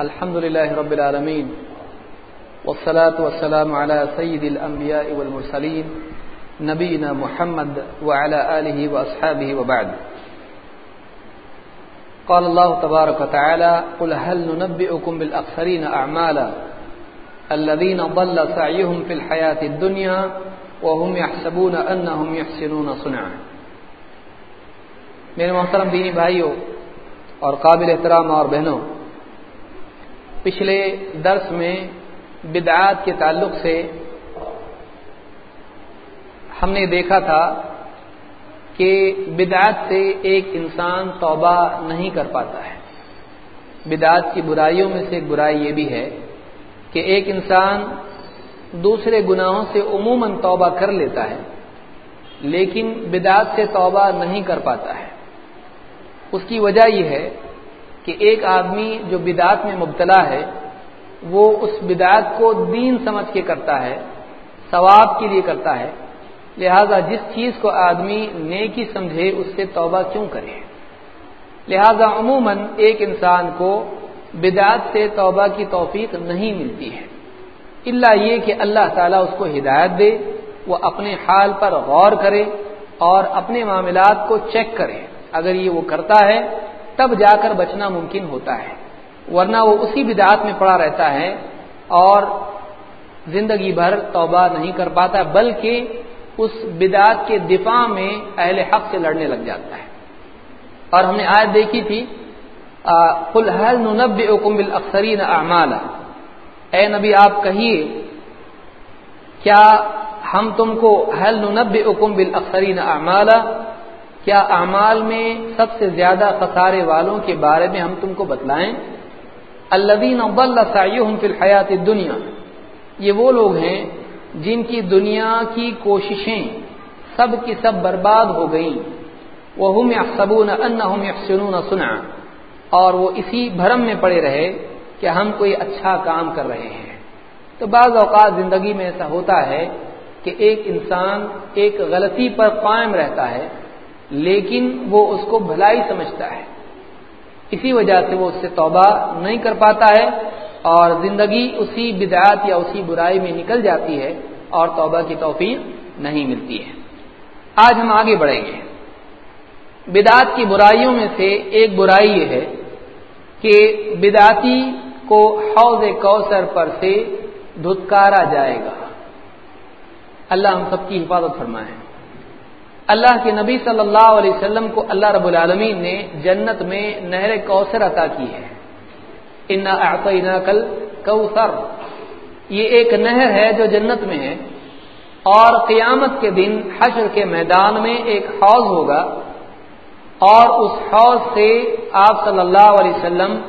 الحمد لله رب العالمين والصلاة والسلام على سيد الأنبياء والمرسلين نبينا محمد وعلى آله وأصحابه وبعد قال الله تبارك وتعالى قل هل ننبئكم بالأخسرين أعمالا الذين ضل سعيهم في الحياة الدنيا وهم يحسبون أنهم يحسنون صنعا. میرے محترم دینی بھائیوں اور قابل احترام اور بہنوں پچھلے درس میں بدعات کے تعلق سے ہم نے دیکھا تھا کہ بدعات سے ایک انسان توبہ نہیں کر پاتا ہے۔ بدعات کی برائیوں میں سے ایک برائی یہ بھی ہے کہ ایک انسان دوسرے گناہوں سے عموماً توبہ کر لیتا ہے، لیکن بدعات سے توبہ نہیں کر پاتا ہے۔ اس کی وجہ یہ ہے کہ ایک آدمی جو بدعات میں مبتلا ہے، وہ اس بدعات کو دین سمجھ کے کرتا ہے، ثواب کے لیے کرتا ہے۔ لہذا جس چیز کو آدمی نیکی سمجھے، اس سے توبہ کیوں کرے؟ لہذا عموماً ایک انسان کو بدعات سے توبہ کی توفیق نہیں ملتی ہے۔ اللہ یہ کہ اللہ تعالیٰ اس کو ہدایت دے، وہ اپنے حال پر غور کرے اور اپنے معاملات کو چیک کرے۔ اگر یہ وہ کرتا ہے تب جا کر بچنا ممکن ہوتا ہے۔ ورنہ وہ اسی بدعات میں پڑا رہتا ہے اور زندگی بھر توبہ نہیں کر پاتا، بلکہ اس بدعات کے دفاع میں اہل حق سے لڑنے لگ جاتا ہے۔ اور ہم نے آج دیکھی تھی فلحل نب اکم اکثرین اعمال اے نبی، آپ کہیے، کیا ہم تم کو حل نب اکم بل اکثرین اعمال کیا اعمال میں سب سے زیادہ خسارے والوں کے بارے میں ہم تم کو بتلائیں؟ الدین ابل فی الحیات دنیا یہ وہ لوگ ہیں جن کی دنیا کی کوششیں سب کی سب برباد ہو گئیں۔ وہ ہم یکسبون ان ہم سنا اور وہ اسی بھرم میں پڑے رہے کہ ہم کوئی اچھا کام کر رہے ہیں۔ تو بعض اوقات زندگی میں ایسا ہوتا ہے کہ ایک انسان ایک غلطی پر قائم رہتا ہے۔ لیکن وہ اس کو بھلائی سمجھتا ہے۔ اسی وجہ سے وہ اس سے توبہ نہیں کر پاتا ہے اور زندگی اسی بدعات یا اسی برائی میں نکل جاتی ہے اور توبہ کی توفیق نہیں ملتی ہے۔ آج ہم آگے بڑھیں گے۔ بدعات کی برائیوں میں سے ایک برائی یہ ہے کہ بدعتی کو حوض کوثر پر سے دھتکارا جائے گا۔ اللہ ہم سب کی حفاظت فرمائے۔ اللہ کے نبی صلی اللہ علیہ وسلم کو اللہ رب العالمین نے جنت میں نہر کوثر عطا کی ہے۔ ان کل کوثر یہ ایک نہر ہے جو جنت میں ہے۔ اور قیامت کے دن حشر کے میدان میں ایک حوض ہوگا۔ اور اس حوض سے آپ صلی اللہ علیہ وسلم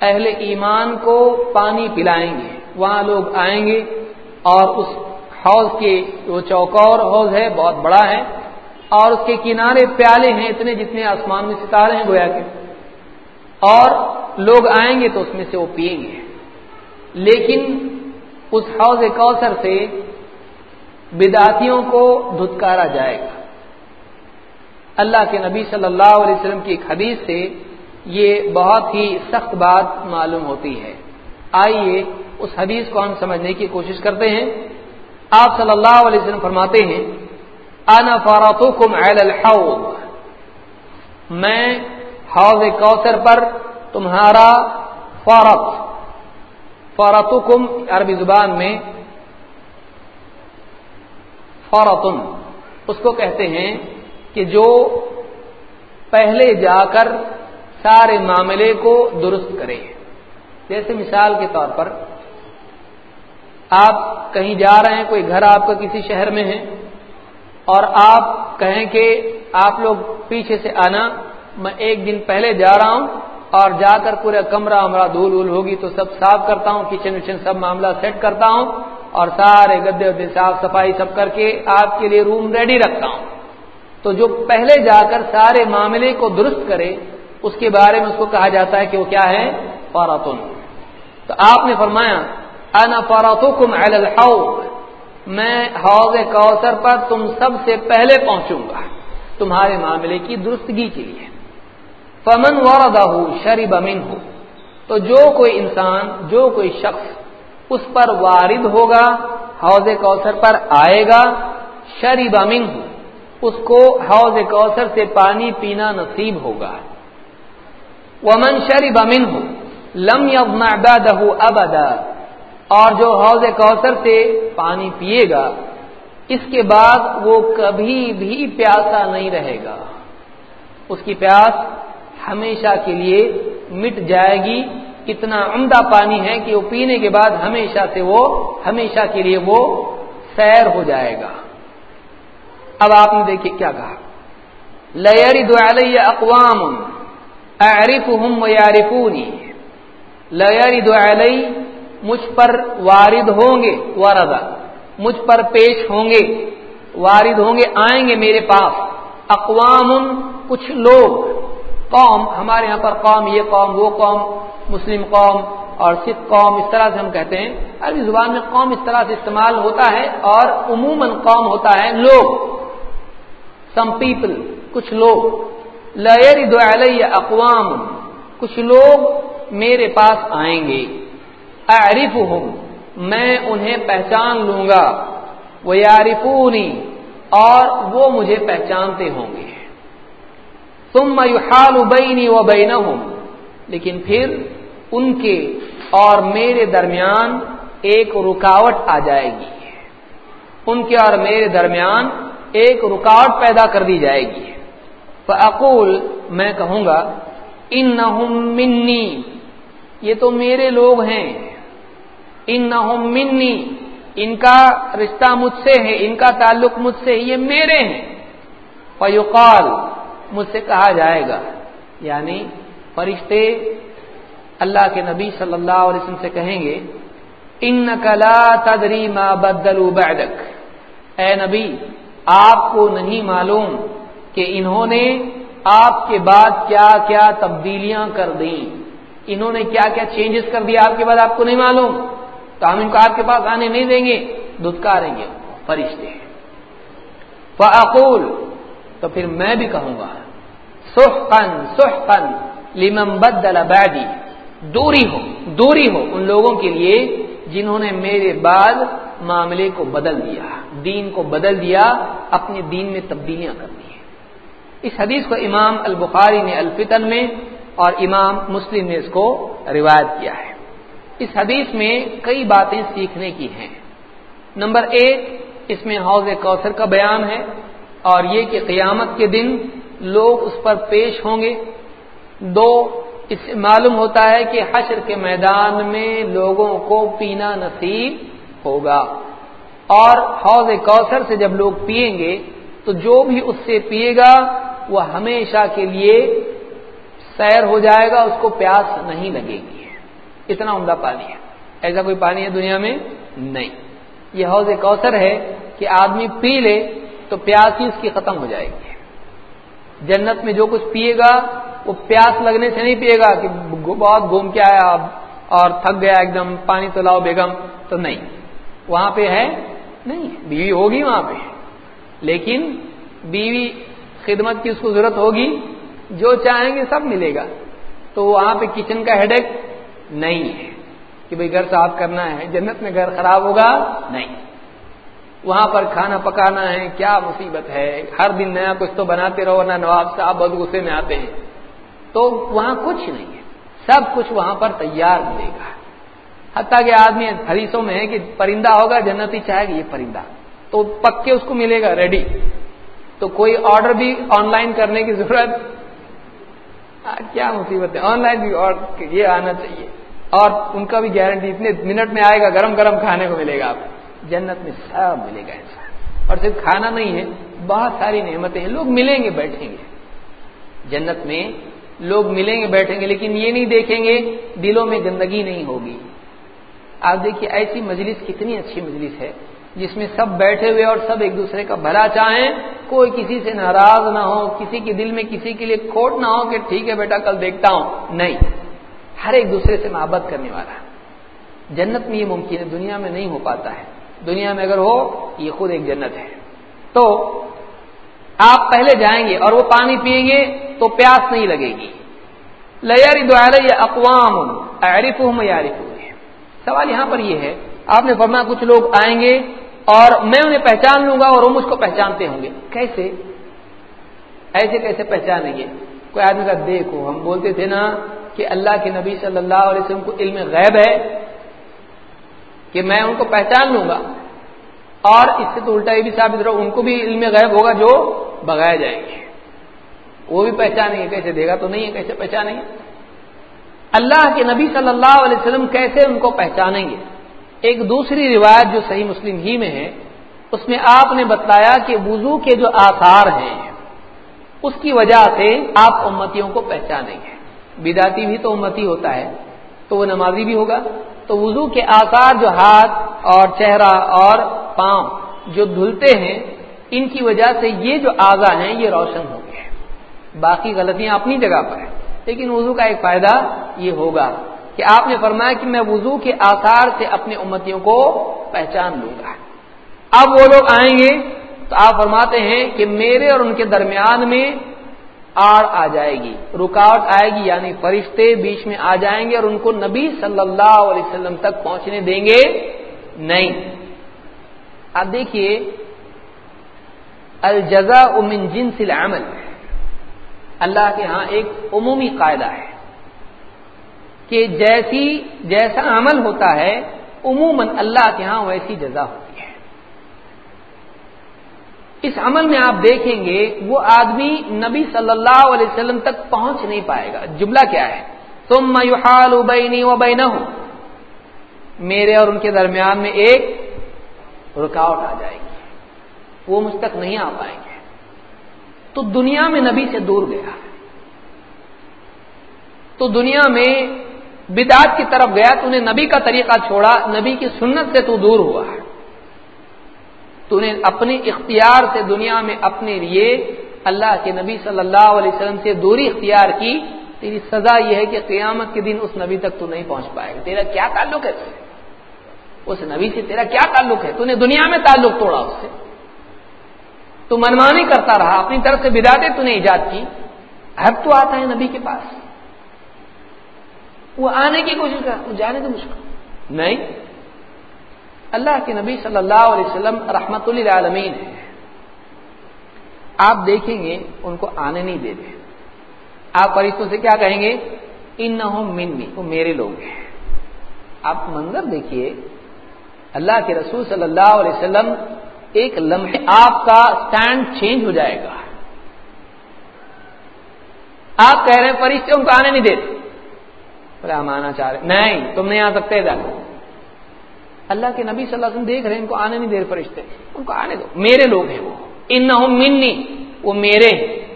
اہل ایمان کو پانی پلائیں گے۔ وہاں لوگ آئیں گے اور اس حوض کے جو چوکور حوض ہے، بہت بڑا ہے۔ اور اس کے کنارے پیالے ہیں اتنے جتنے آسمان میں ستارے ہیں گویا کے۔ اور لوگ آئیں گے تو اس میں سے وہ پیئیں گے۔ لیکن اس حوض کوثر سے بداتیوں کو دھتکارا جائے گا۔ اللہ کے نبی صلی اللہ علیہ وسلم کی ایک حدیث سے یہ بہت ہی سخت بات معلوم ہوتی ہے۔ آئیے اس حدیث کو ہم سمجھنے کی کوشش کرتے ہیں۔ آپ صلی اللہ علیہ وسلم فرماتے ہیں انا فاراتکم علی الحوض. میں حوض کوثر پر تمہارا فارت فارتکم عربی زبان میں فورتن اس کو کہتے ہیں کہ جو پہلے جا کر سارے معاملے کو درست کرے۔ جیسے مثال کے طور پر آپ کہیں جا رہے ہیں، کوئی گھر آپ کا کسی شہر میں ہے اور آپ کہیں کہ آپ لوگ پیچھے سے آنا، میں ایک دن پہلے جا رہا ہوں اور جا کر پورا کمرہ ہمارا دھول وول ہوگی تو سب صاف کرتا ہوں، کچن وچن سب معاملہ سیٹ کرتا ہوں اور سارے گدے ودے صاف صفائی سب کر کے آپ کے لیے روم ریڈی رکھتا ہوں۔ تو جو پہلے جا کر سارے معاملے کو درست کرے، اس کے بارے میں اس کو کہا جاتا ہے کہ وہ کیا ہے؟ فاراتن تو آپ نے فرمایا انا فاراتکم علی الحوض۔ میں حوض کوثر پر تم سب سے پہلے پہنچوں گا، تمہارے معاملے کی درستگی کے لیے۔ فمن وردہ شریب امین ہو تو جو کوئی انسان، جو کوئی شخص اس پر وارد ہوگا، حوض کوثر پر آئے گا شریب امنگ اس کو حوض کوثر سے پانی پینا نصیب ہوگا۔ ومن شریب امن ہو لم بعده ابدا اور جو حوض کوثر سے پانی پیے گا، اس کے بعد وہ کبھی بھی پیاسا نہیں رہے گا۔ اس کی پیاس ہمیشہ کے لیے مٹ جائے گی۔ اتنا عمدہ پانی ہے کہ وہ پینے کے بعد ہمیشہ سے وہ، ہمیشہ کے لیے وہ سیر ہو جائے گا۔ اب آپ نے دیکھیے کیا کہا۔ لری دعلی اقوام عارف ہوں یارفونی لری دعلی مجھ پر وارد ہوں گے واردا مجھ پر پیش ہوں گے، وارد ہوں گے، آئیں گے میرے پاس۔ اقوام کچھ لوگ۔ قوم، ہمارے یہاں پر قوم، یہ قوم، وہ قوم، مسلم قوم اور سکھ قوم، اس طرح سے ہم کہتے ہیں۔ عربی زبان میں قوم اس طرح سے استعمال ہوتا ہے اور عموماً قوم ہوتا ہے لوگ۔ سم پیپل کچھ لوگ۔ لیر علیہ اقوام، کچھ لوگ میرے پاس آئیں گے۔ اعرف میں انہیں پہچان لوں گا. وہ یارفونی اور وہ مجھے پہچانتے ہوں گے. تم میوحال بینی و بین لیکن پھر ان کے اور میرے درمیان ایک رکاوٹ آ جائے گی. ان کے اور میرے درمیان ایک رکاوٹ پیدا کر دی جائے گی. فعقول میں کہوں گا ان منی یہ تو میرے لوگ ہیں. ان منی، ان کا رشتہ مجھ سے ہے، ان کا تعلق مجھ سے، یہ میرے ہیں۔ فیوقال مجھ سے کہا جائے گا۔ یعنی فرشتے اللہ کے نبی صلی اللہ علیہ وسلم سے کہیں گے ان کلا تدری ما بدلو بعدک۔ اے نبی، آپ کو نہیں معلوم کہ انہوں نے آپ کے بعد کیا کیا تبدیلیاں کر دیں۔ انہوں نے کیا کیا چینجز کر دیا، آپ کے بعد آپ کو نہیں معلوم۔ تو ہم ان کو آپ کے پاس آنے نہیں دیں گے دھتکاریں گے، فرشتے فعقول تو پھر میں بھی کہوں گا سحقن سحقن لمن بدل بعدی دوری ہو دوری ہو ان لوگوں کے لیے جنہوں نے میرے بعد معاملے کو بدل دیا، دین کو بدل دیا، اپنے دین میں تبدیلیاں کر دی اس حدیث کو امام البخاری نے الفتن میں اور امام مسلم نے اس کو روایت کیا ہے۔ اس حدیث میں کئی باتیں سیکھنے کی ہیں۔ نمبر ایک، اس میں حوض کوثر کا بیان ہے اور یہ کہ قیامت کے دن لوگ اس پر پیش ہوں گے۔ دو، اس سے معلوم ہوتا ہے کہ حشر کے میدان میں لوگوں کو پینا نصیب ہوگا۔ اور حوض کوثر سے جب لوگ پیئیں گے تو جو بھی اس سے پیے گا وہ ہمیشہ کے لیے سیر ہو جائے گا، اس کو پیاس نہیں لگے گی۔ اتنا عمدہ پانی ہے۔ ایسا کوئی پانی ہے دنیا میں؟ نہیں۔ یہ حوض کوثر ہے کہ آدمی پی لے تو پیاس ہی اس کی ختم ہو جائے گی۔ جنت میں جو کچھ پیے گا، وہ پیاس لگنے سے نہیں پیے گا کہ بہت گھوم کے آیا اور تھک گیا ایک دم، پانی تو لاؤ بیگم۔ تو نہیں۔ وہاں پہ ہے؟ نہیں۔ بیوی ہوگی وہاں پہ۔ لیکن بیوی خدمت کی اس کو ضرورت ہوگی۔ جو چاہیں گے سب ملے گا۔ تو وہاں پہ کچن کا ہیڈ نہیں ہے کہ بھئی گھر صاف کرنا ہے، جنت میں گھر خراب ہوگا؟ نہیں۔ وہاں پر کھانا پکانا ہے، کیا مصیبت ہے؟ ہر دن نیا کچھ تو بناتے رہو نہ نواب صاحب بہت غصے میں آتے ہیں۔ تو وہاں کچھ نہیں ہے۔ سب کچھ وہاں پر تیار ملے گا۔ حتیٰ کہ آدمی حریثوں میں ہے کہ پرندہ ہوگا، جنت ہی چاہے گا، یہ پرندہ۔ تو پکے اس کو ملے گا ریڈی تو کوئی آرڈر بھی آن لائن کرنے کی ضرورت؟ کیا مصیبت ہے؟ آن لائن بھی یہ آنا چاہیے۔ اور ان کا بھی گارنٹی اتنے منٹ میں آئے گا، گرم گرم کھانے کو ملے گا آپ جنت میں سب ملے گا انسان اور صرف کھانا نہیں ہے، بہت ساری نعمتیں ہیں۔ لوگ ملیں گے، بیٹھیں گے۔ جنت میں لوگ ملیں گے، بیٹھیں گے، لیکن یہ نہیں دیکھیں گے، دلوں میں گندگی نہیں ہوگی۔ آپ دیکھیے، ایسی مجلس کتنی اچھی مجلس ہے، جس میں سب بیٹھے ہوئے اور سب ایک دوسرے کا بھلا چاہیں۔ کوئی کسی سے ناراض نہ ہو، کسی کے دل میں کسی کے لیے کھوٹ نہ ہو کہ ٹھیک ہے بیٹا، کل دیکھتا ہوں۔ نہیں۔ ہر ایک دوسرے سے محبت کرنے والا جنت میں یہ ممکن ہے، دنیا میں نہیں ہو پاتا ہے۔ دنیا میں اگر ہو، یہ خود ایک جنت ہے۔ تو آپ پہلے جائیں گے اور وہ پانی پیئیں گے تو پیاس نہیں لگے گی۔ لیا اقوام عارف ہوں سوال یہاں پر یہ ہے، آپ نے فرمایا کچھ لوگ آئیں گے اور میں انہیں پہچان لوں گا اور وہ مجھ کو پہچانتے ہوں گے۔ کیسے؟ ایسے کیسے پہچانیں گے؟ کوئی آدمی کا دیکھو۔ ہم بولتے تھے نا کہ اللہ کے نبی صلی اللہ علیہ وسلم کو علم غیب ہے کہ میں ان کو پہچان لوں گا۔ اور اس سے تو الٹا یہ بھی ثابت رہو ان کو بھی علم غیب ہوگا جو بگائے جائیں گے۔ وہ بھی پہچانیں گے، کیسے دے گا تو نہیں ہے، کیسے پہچانیں گے؟ اللہ کے نبی صلی اللہ علیہ وسلم کیسے ان کو پہچانیں گے؟ ایک دوسری روایت جو صحیح مسلم ہی میں ہے، اس میں آپ نے بتلایا کہ وضو کے جو آثار ہیں اس کی وجہ سے آپ امتیوں کو پہچانیں گے۔ بداتی بھی تو امتی ہوتا ہے، تو وہ نمازی بھی ہوگا۔ تو وضو کے آثار جو ہاتھ اور چہرہ اور پاؤں جو دھلتے ہیں، ان کی وجہ سے یہ جو آزا ہیں، یہ روشن ہو گئے باقی غلطیاں اپنی جگہ پر ہیں۔ لیکن وضو کا ایک فائدہ یہ ہوگا کہ آپ نے فرمایا کہ میں وضو کے آثار سے اپنے امتیوں کو پہچان لوں گا۔ اب وہ لوگ آئیں گے تو آپ فرماتے ہیں کہ میرے اور ان کے درمیان میں آڑ آ جائے گی، رکاوٹ آئے گی یعنی فرشتے بیچ میں آ جائیں گے اور ان کو نبی صلی اللہ علیہ وسلم تک پہنچنے دیں گے نہیں۔ اب دیکھیے الجزا امن جنس العمل۔ اللہ کے ہاں ایک عمومی قاعدہ ہے کہ جیسی، جیسا عمل ہوتا ہے، عموماً اللہ کے ہاں ویسی جزا ہوتی ہے۔ اس عمل میں آپ دیکھیں گے وہ آدمی نبی صلی اللہ علیہ وسلم تک پہنچ نہیں پائے گا۔ جملہ کیا ہے؟ تم میوحال ابینی و بین میرے اور ان کے درمیان میں ایک رکاوٹ آ جائے گی۔ وہ مجھ تک نہیں آ پائیں گے۔ تو دنیا میں نبی سے دور گیا۔ تو دنیا میں بدعت کی طرف گیا۔ تو نے نبی کا طریقہ چھوڑا۔ نبی کی سنت سے تو دور ہوا۔ ہے تو نے اپنے اختیار سے دنیا میں اپنے لیے اللہ کے نبی صلی اللہ علیہ وسلم سے دوری اختیار کی، تیری سزا یہ ہے کہ قیامت کے دن اس نبی تک تو نہیں پہنچ پائے گا۔ تیرا کیا تعلق ہے؟ اس نبی سے تیرا کیا تعلق ہے؟ تو نے دنیا میں تعلق توڑا اس سے۔ تو منمانی کرتا رہا، اپنی طرف سے بداتے تو نے ایجاد کی۔ اب تو آتا ہے نبی کے پاس۔ وہ آنے کی کوشش کر وہ جانے تو مشکل۔ نہیں اللہ کے نبی صلی اللہ علیہ وسلم رحمت اللہ عالمین ہے۔ آپ دیکھیں گے، ان کو آنے نہیں دے دیں آپ فرشتوں سے کیا کہیں گے؟ ان نہ ہو منی، وہ میرے لوگ ہیں۔ آپ منظر دیکھیے، اللہ کے رسول صلی اللہ علیہ وسلم ایک لمحے آپ کا سٹینڈ چینج ہو جائے گا۔ آپ کہہ رہے ہیں، فرشتے ان کو آنے نہیں دیتے بولے ہم آنا چاہ رہے نہیں، تم نہیں آ سکتے ادھر۔ اللہ کے نبی صلی اللہ علیہ وسلم دیکھ رہے ہیں، ان کو آنے نہیں دے رہے فرشتے۔ ان کو آنے دو۔ میرے لوگ ہیں وہ۔ ان نہ منی، وہ میرے ہیں۔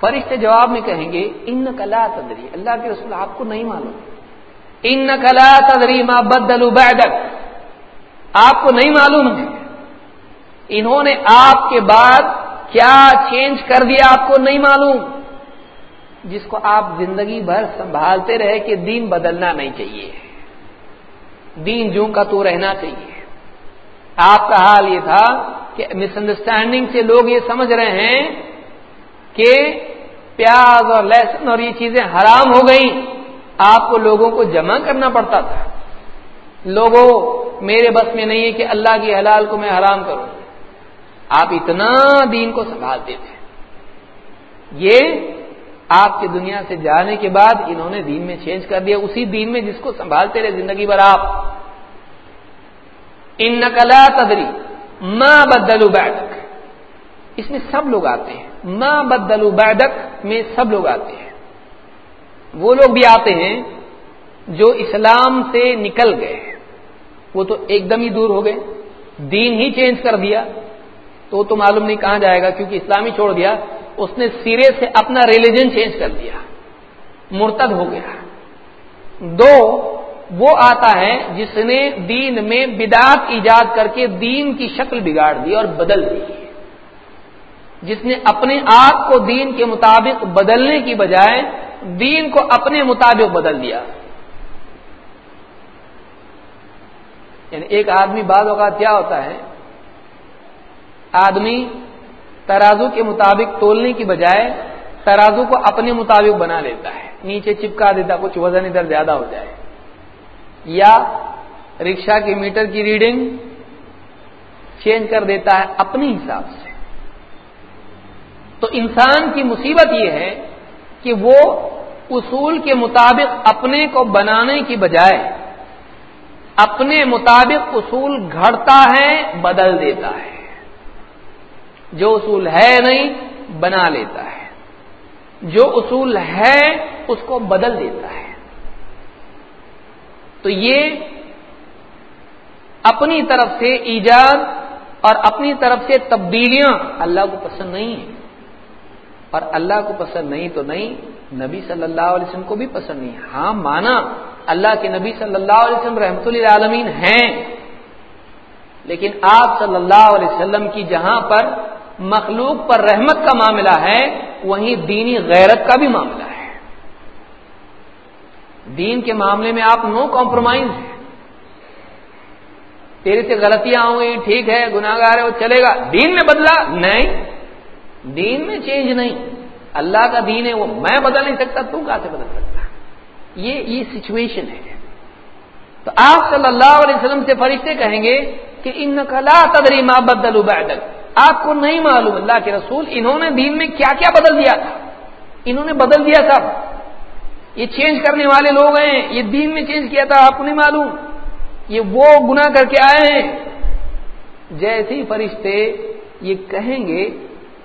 فرشتے جواب میں کہیں گے ان کلا تدری۔ اللہ کے رسول آپ کو نہیں معلوم۔ ان کلا تدری ماں بدلو بیدک آپ کو نہیں معلوم ہے۔ انہوں نے آپ کے بعد کیا چینج کر دیا آپ کو نہیں معلوم۔ جس کو آپ زندگی بھر سنبھالتے رہے کہ دین بدلنا نہیں چاہیے۔ دین جوں کا تو رہنا چاہیے۔ آپ کا حال یہ تھا کہ مس انڈرسٹینڈنگ سے لوگ یہ سمجھ رہے ہیں کہ پیاز اور لہسن اور یہ چیزیں حرام ہو گئی آپ کو لوگوں کو جمع کرنا پڑتا تھا۔ لوگوں، میرے بس میں نہیں ہے کہ اللہ کی حلال کو میں حرام کروں۔ آپ اتنا دین کو سنبھالتے تھے یہ آپ کے دنیا سے جانے کے بعد انہوں نے دین میں چینج کر دیا۔ اسی دین میں جس کو سنبھالتے رہے زندگی بھر آپ۔ ان نقلا تدری ماں بدلو بیٹک اس میں سب لوگ آتے ہیں۔ ماں بدلو بیڈک میں سب لوگ آتے ہیں۔ وہ لوگ بھی آتے ہیں جو اسلام سے نکل گئے وہ تو ایک دم ہی دور ہو گئے۔ دین ہی چینج کر دیا۔ تو تو معلوم نہیں کہاں جائے گا کیونکہ اسلام ہی چھوڑ دیا۔ اس نے سرے سے اپنا ریلیجن چینج کر دیا۔ مرتد ہو گیا۔ دو، وہ آتا ہے جس نے دین میں بدعت ایجاد کر کے دین کی شکل بگاڑ دی اور بدل دی۔ جس نے اپنے آپ کو دین کے مطابق بدلنے کی بجائے دین کو اپنے مطابق بدل دیا۔ یعنی ایک آدمی بعض اوقات کیا ہوتا ہے؟ آدمی ترازو کے مطابق تولنے کی بجائے ترازو کو اپنے مطابق بنا لیتا ہے۔ نیچے چپکا دیتا، کچھ وزن ادھر زیادہ ہو جائے۔ یا رکشا کی میٹر کی ریڈنگ چینج کر دیتا ہے اپنے حساب سے۔ تو انسان کی مصیبت یہ ہے کہ وہ اصول کے مطابق اپنے کو بنانے کی بجائے اپنے مطابق اصول گھڑتا ہے، بدل دیتا ہے۔ جو اصول ہے نہیں، بنا لیتا ہے۔ جو اصول ہے، اس کو بدل دیتا ہے۔ تو یہ اپنی طرف سے ایجاد اور اپنی طرف سے تبدیلیاں اللہ کو پسند نہیں ہیں۔ اور اللہ کو پسند نہیں تو نہیں، نبی صلی اللہ علیہ وسلم کو بھی پسند نہیں۔ ہاں مانا اللہ کے نبی صلی اللہ علیہ وسلم رحمت اللہ عالمین ہیں، لیکن آپ صلی اللہ علیہ وسلم کی جہاں پر مخلوق پر رحمت کا معاملہ ہے، وہیں دینی غیرت کا بھی معاملہ ہے۔ دین کے معاملے میں آپ نو کمپرومائز ہیں۔ تیرے سے غلطیاں ہوں گی، ٹھیک ہے گناگار ہے، وہ چلے گا۔ دین میں بدلا نہیں۔ دین میں چینج نہیں۔ اللہ کا دین ہے، وہ میں بدل نہیں سکتا، تو کہاں سے بدل سکتا؟ یہ یہ سچویشن ہے۔ تو آپ صلی اللہ علیہ وسلم سے فرشتے کہیں گے کہ ان کلا تدری ما بدل آپ کو نہیں معلوم اللہ کے رسول انہوں نے دین میں کیا کیا بدل دیا تھا؟ انہوں نے بدل دیا تھا۔ یہ چینج کرنے والے لوگ ہیں، یہ دین میں چینج کیا تھا، آپ کو نہیں معلوم۔ یہ وہ گنا کر کے آئے ہیں۔ جیسے ہی فرشتے یہ کہیں گے،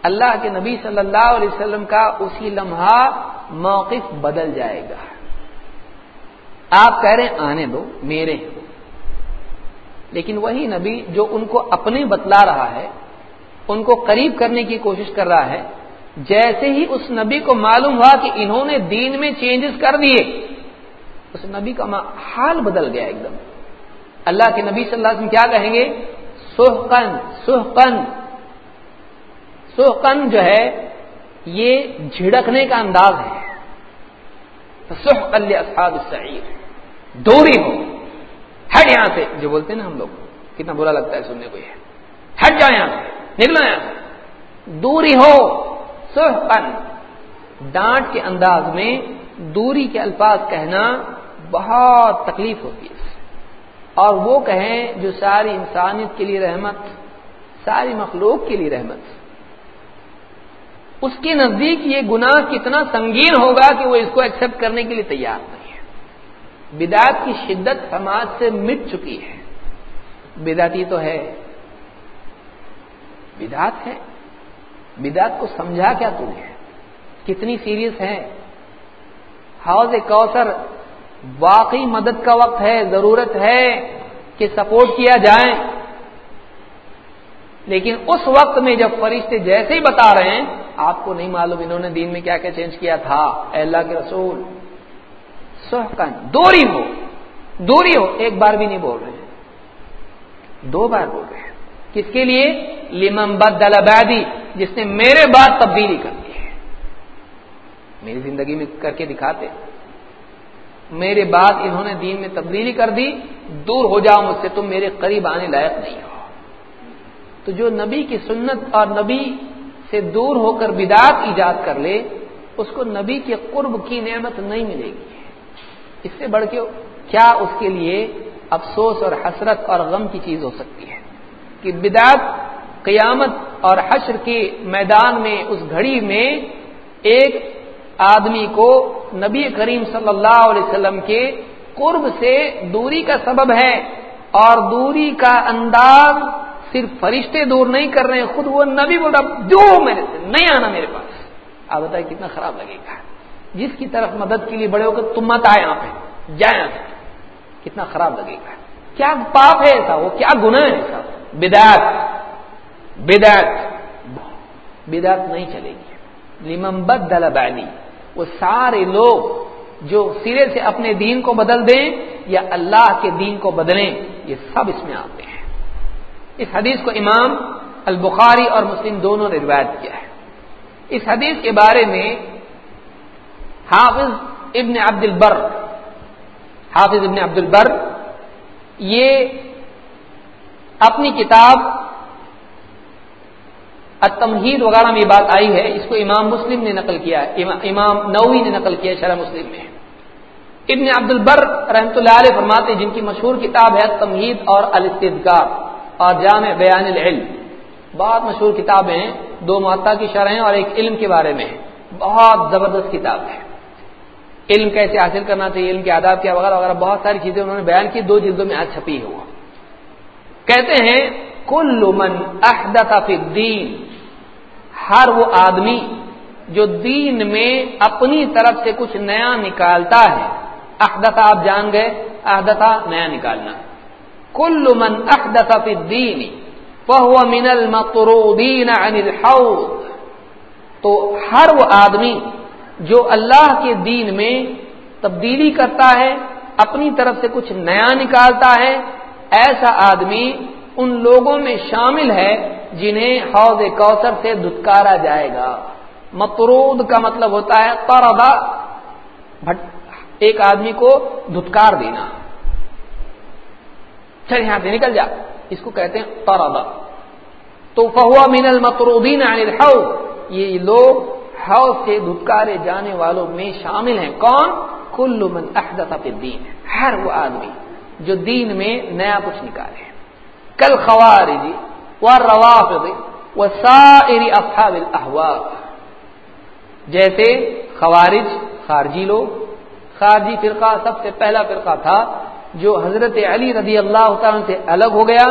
اللہ کے نبی صلی اللہ علیہ وسلم کا اسی لمحہ موقف بدل جائے گا۔ آپ کہہ رہے ہیں، آنے دو، میرے لیکن وہی نبی جو ان کو اپنے بتلا رہا ہے ان کو قریب کرنے کی کوشش کر رہا ہے۔ جیسے ہی اس نبی کو معلوم ہوا کہ انہوں نے دین میں چینجز کر دیے، اس نبی کا حال بدل گیا ایک دم۔ اللہ کے نبی صلی اللہ علیہ وسلم کیا کہیں گے؟ سوہکن سوہکن سوکن جو ہے، یہ جھڑکنے کا انداز ہے۔ دوری ہو۔ ہٹ یہاں سے۔ جو بولتے ہیں نا ہم لوگ، کتنا برا لگتا ہے سننے کو یہ۔ ہٹ جائے یہاں سے نکلو یہاں سے دوری ہو سوکن ڈانٹ کے انداز میں دوری کے الفاظ کہنا بہت تکلیف ہوتی ہے۔ اور وہ کہیں جو ساری انسانیت کے لیے رحمت، ساری مخلوق کے لیے رحمت۔ اس کے نزدیک یہ گناہ کتنا سنگین ہوگا کہ وہ اس کو ایکسپٹ کرنے کے لیے تیار نہیں ہے۔ بدعت کی شدت سماج سے مٹ چکی ہے۔ بدعتی تو ہے بدعت ہے؟ بدعت کو سمجھا کیا تو ہے کتنی سیریس ہے حوض کوثر واقعی مدد کا وقت ہے، ضرورت ہے کہ سپورٹ کیا جائے۔ لیکن اس وقت میں جب فرشتے جیسے ہی بتا رہے ہیں، آپ کو نہیں معلوم انہوں نے دین میں کیا کیا چینج کیا تھا۔ اے اللہ کے رسول، سہکن، دوری ہو دوری ہو، ایک بار بھی نہیں بول رہے۔ ہیں دو بار بول رہے۔ ہیں کس کے لیے؟ لمم بدل عبادی جس نے میرے بعد تبدیلی کر دی ہے۔ میری زندگی میں کر کے دکھاتے۔ میرے بعد انہوں نے دین میں تبدیلی کر دی۔ دور ہو جاؤ مجھ سے، تم میرے قریب آنے لائق نہیں ہو۔ تو جو نبی کی سنت اور نبی سے دور ہو کر بدعت ایجاد کر لے، اس کو نبی کے قرب کی نعمت نہیں ملے گی۔ اس سے بڑھ کے کیا اس کے لیے افسوس اور حسرت اور غم کی چیز ہو سکتی ہے؟ کہ بدعت قیامت اور حشر کے میدان میں، اس گھڑی میں ایک آدمی کو نبی کریم صلی اللہ علیہ وسلم کے قرب سے دوری کا سبب ہے اور دوری کا انداز صرف فرشتے دور نہیں کر رہے ہیں خود وہ نبی بول رہا، جو میرے سے، نہیں آنا میرے پاس۔ آپ بتائیں کتنا خراب لگے گا۔ جس کی طرف مدد کے لیے بڑے ہو کر تم مت آئے یہاں پہ، جائیں کتنا خراب لگے گا۔ کیا پاپ ہے ایسا؟ وہ کیا گنا ہے ایسا؟ بدعت. بدعت. بدعت نہیں چلے گی. لمبد دل بیلی وہ سارے لوگ جو سرے سے اپنے دین کو بدل دیں یا اللہ کے دین کو بدلیں، یہ سب اس میں آتے ہیں. اس حدیث کو امام البخاری اور مسلم دونوں نے روایت کیا ہے. اس حدیث کے بارے میں حافظ ابن عبد البر حافظ ابن عبد البر یہ اپنی کتاب تمہید وغیرہ میں یہ بات آئی ہے، اس کو امام مسلم نے نقل کیا ہے، امام نوی نے نقل کیا شرح مسلم میں۔ ابن عبد البر رحمۃ اللہ علیہ فرماتے جن کی مشہور کتاب ہے تمہید اور الاستدگار اور جامع بیان العلم۔ بہت مشہور کتابیں ہیں، دو معطا کی شرح اور ایک علم کے بارے میں بہت زبردست کتاب ہے۔ علم کیسے حاصل کرنا چاہیے، علم کے آداب کیا وغیرہ وغیرہ، بہت ساری چیزیں انہوں نے بیان کی، دو جلدوں میں آج چھپی ہے وہ۔ کہتے ہیں، کل من احدث فی الدین. ہر وہ آدمی جو دین میں اپنی طرف سے کچھ نیا نکالتا ہے۔ احدث آپ جان گئے، احدث نیا نکالنا۔ کل من احدث فی الدین فهو من المطرودین عن الحوض. تو ہر وہ آدمی جو اللہ کے دین میں تبدیلی کرتا ہے، اپنی طرف سے کچھ نیا نکالتا ہے ایسا آدمی ان لوگوں میں شامل ہے جنہیں حوض کوثر سے دھتکارا جائے گا۔ مترود کا مطلب ہوتا ہے تردا ایک آدمی کو دھتکار دینا۔ چل یہاں سے نکل جا۔ اس کو کہتے ہیں تردا تو فہوا من المترودین عن الحوض۔ یہ لوگ حوض سے دھتکارے جانے والوں میں شامل ہیں۔ کون؟ کل من احدث فی الدین۔ ہر وہ آدمی۔ جو دین میں نیا کچھ نکالے کل خوارجی و روافض و سائر اصحاب جیسے خوارج، خارجی لوگ۔ خارجی فرقہ سب سے پہلا فرقہ تھا جو حضرت علی رضی اللہ تعالی سے الگ ہو گیا۔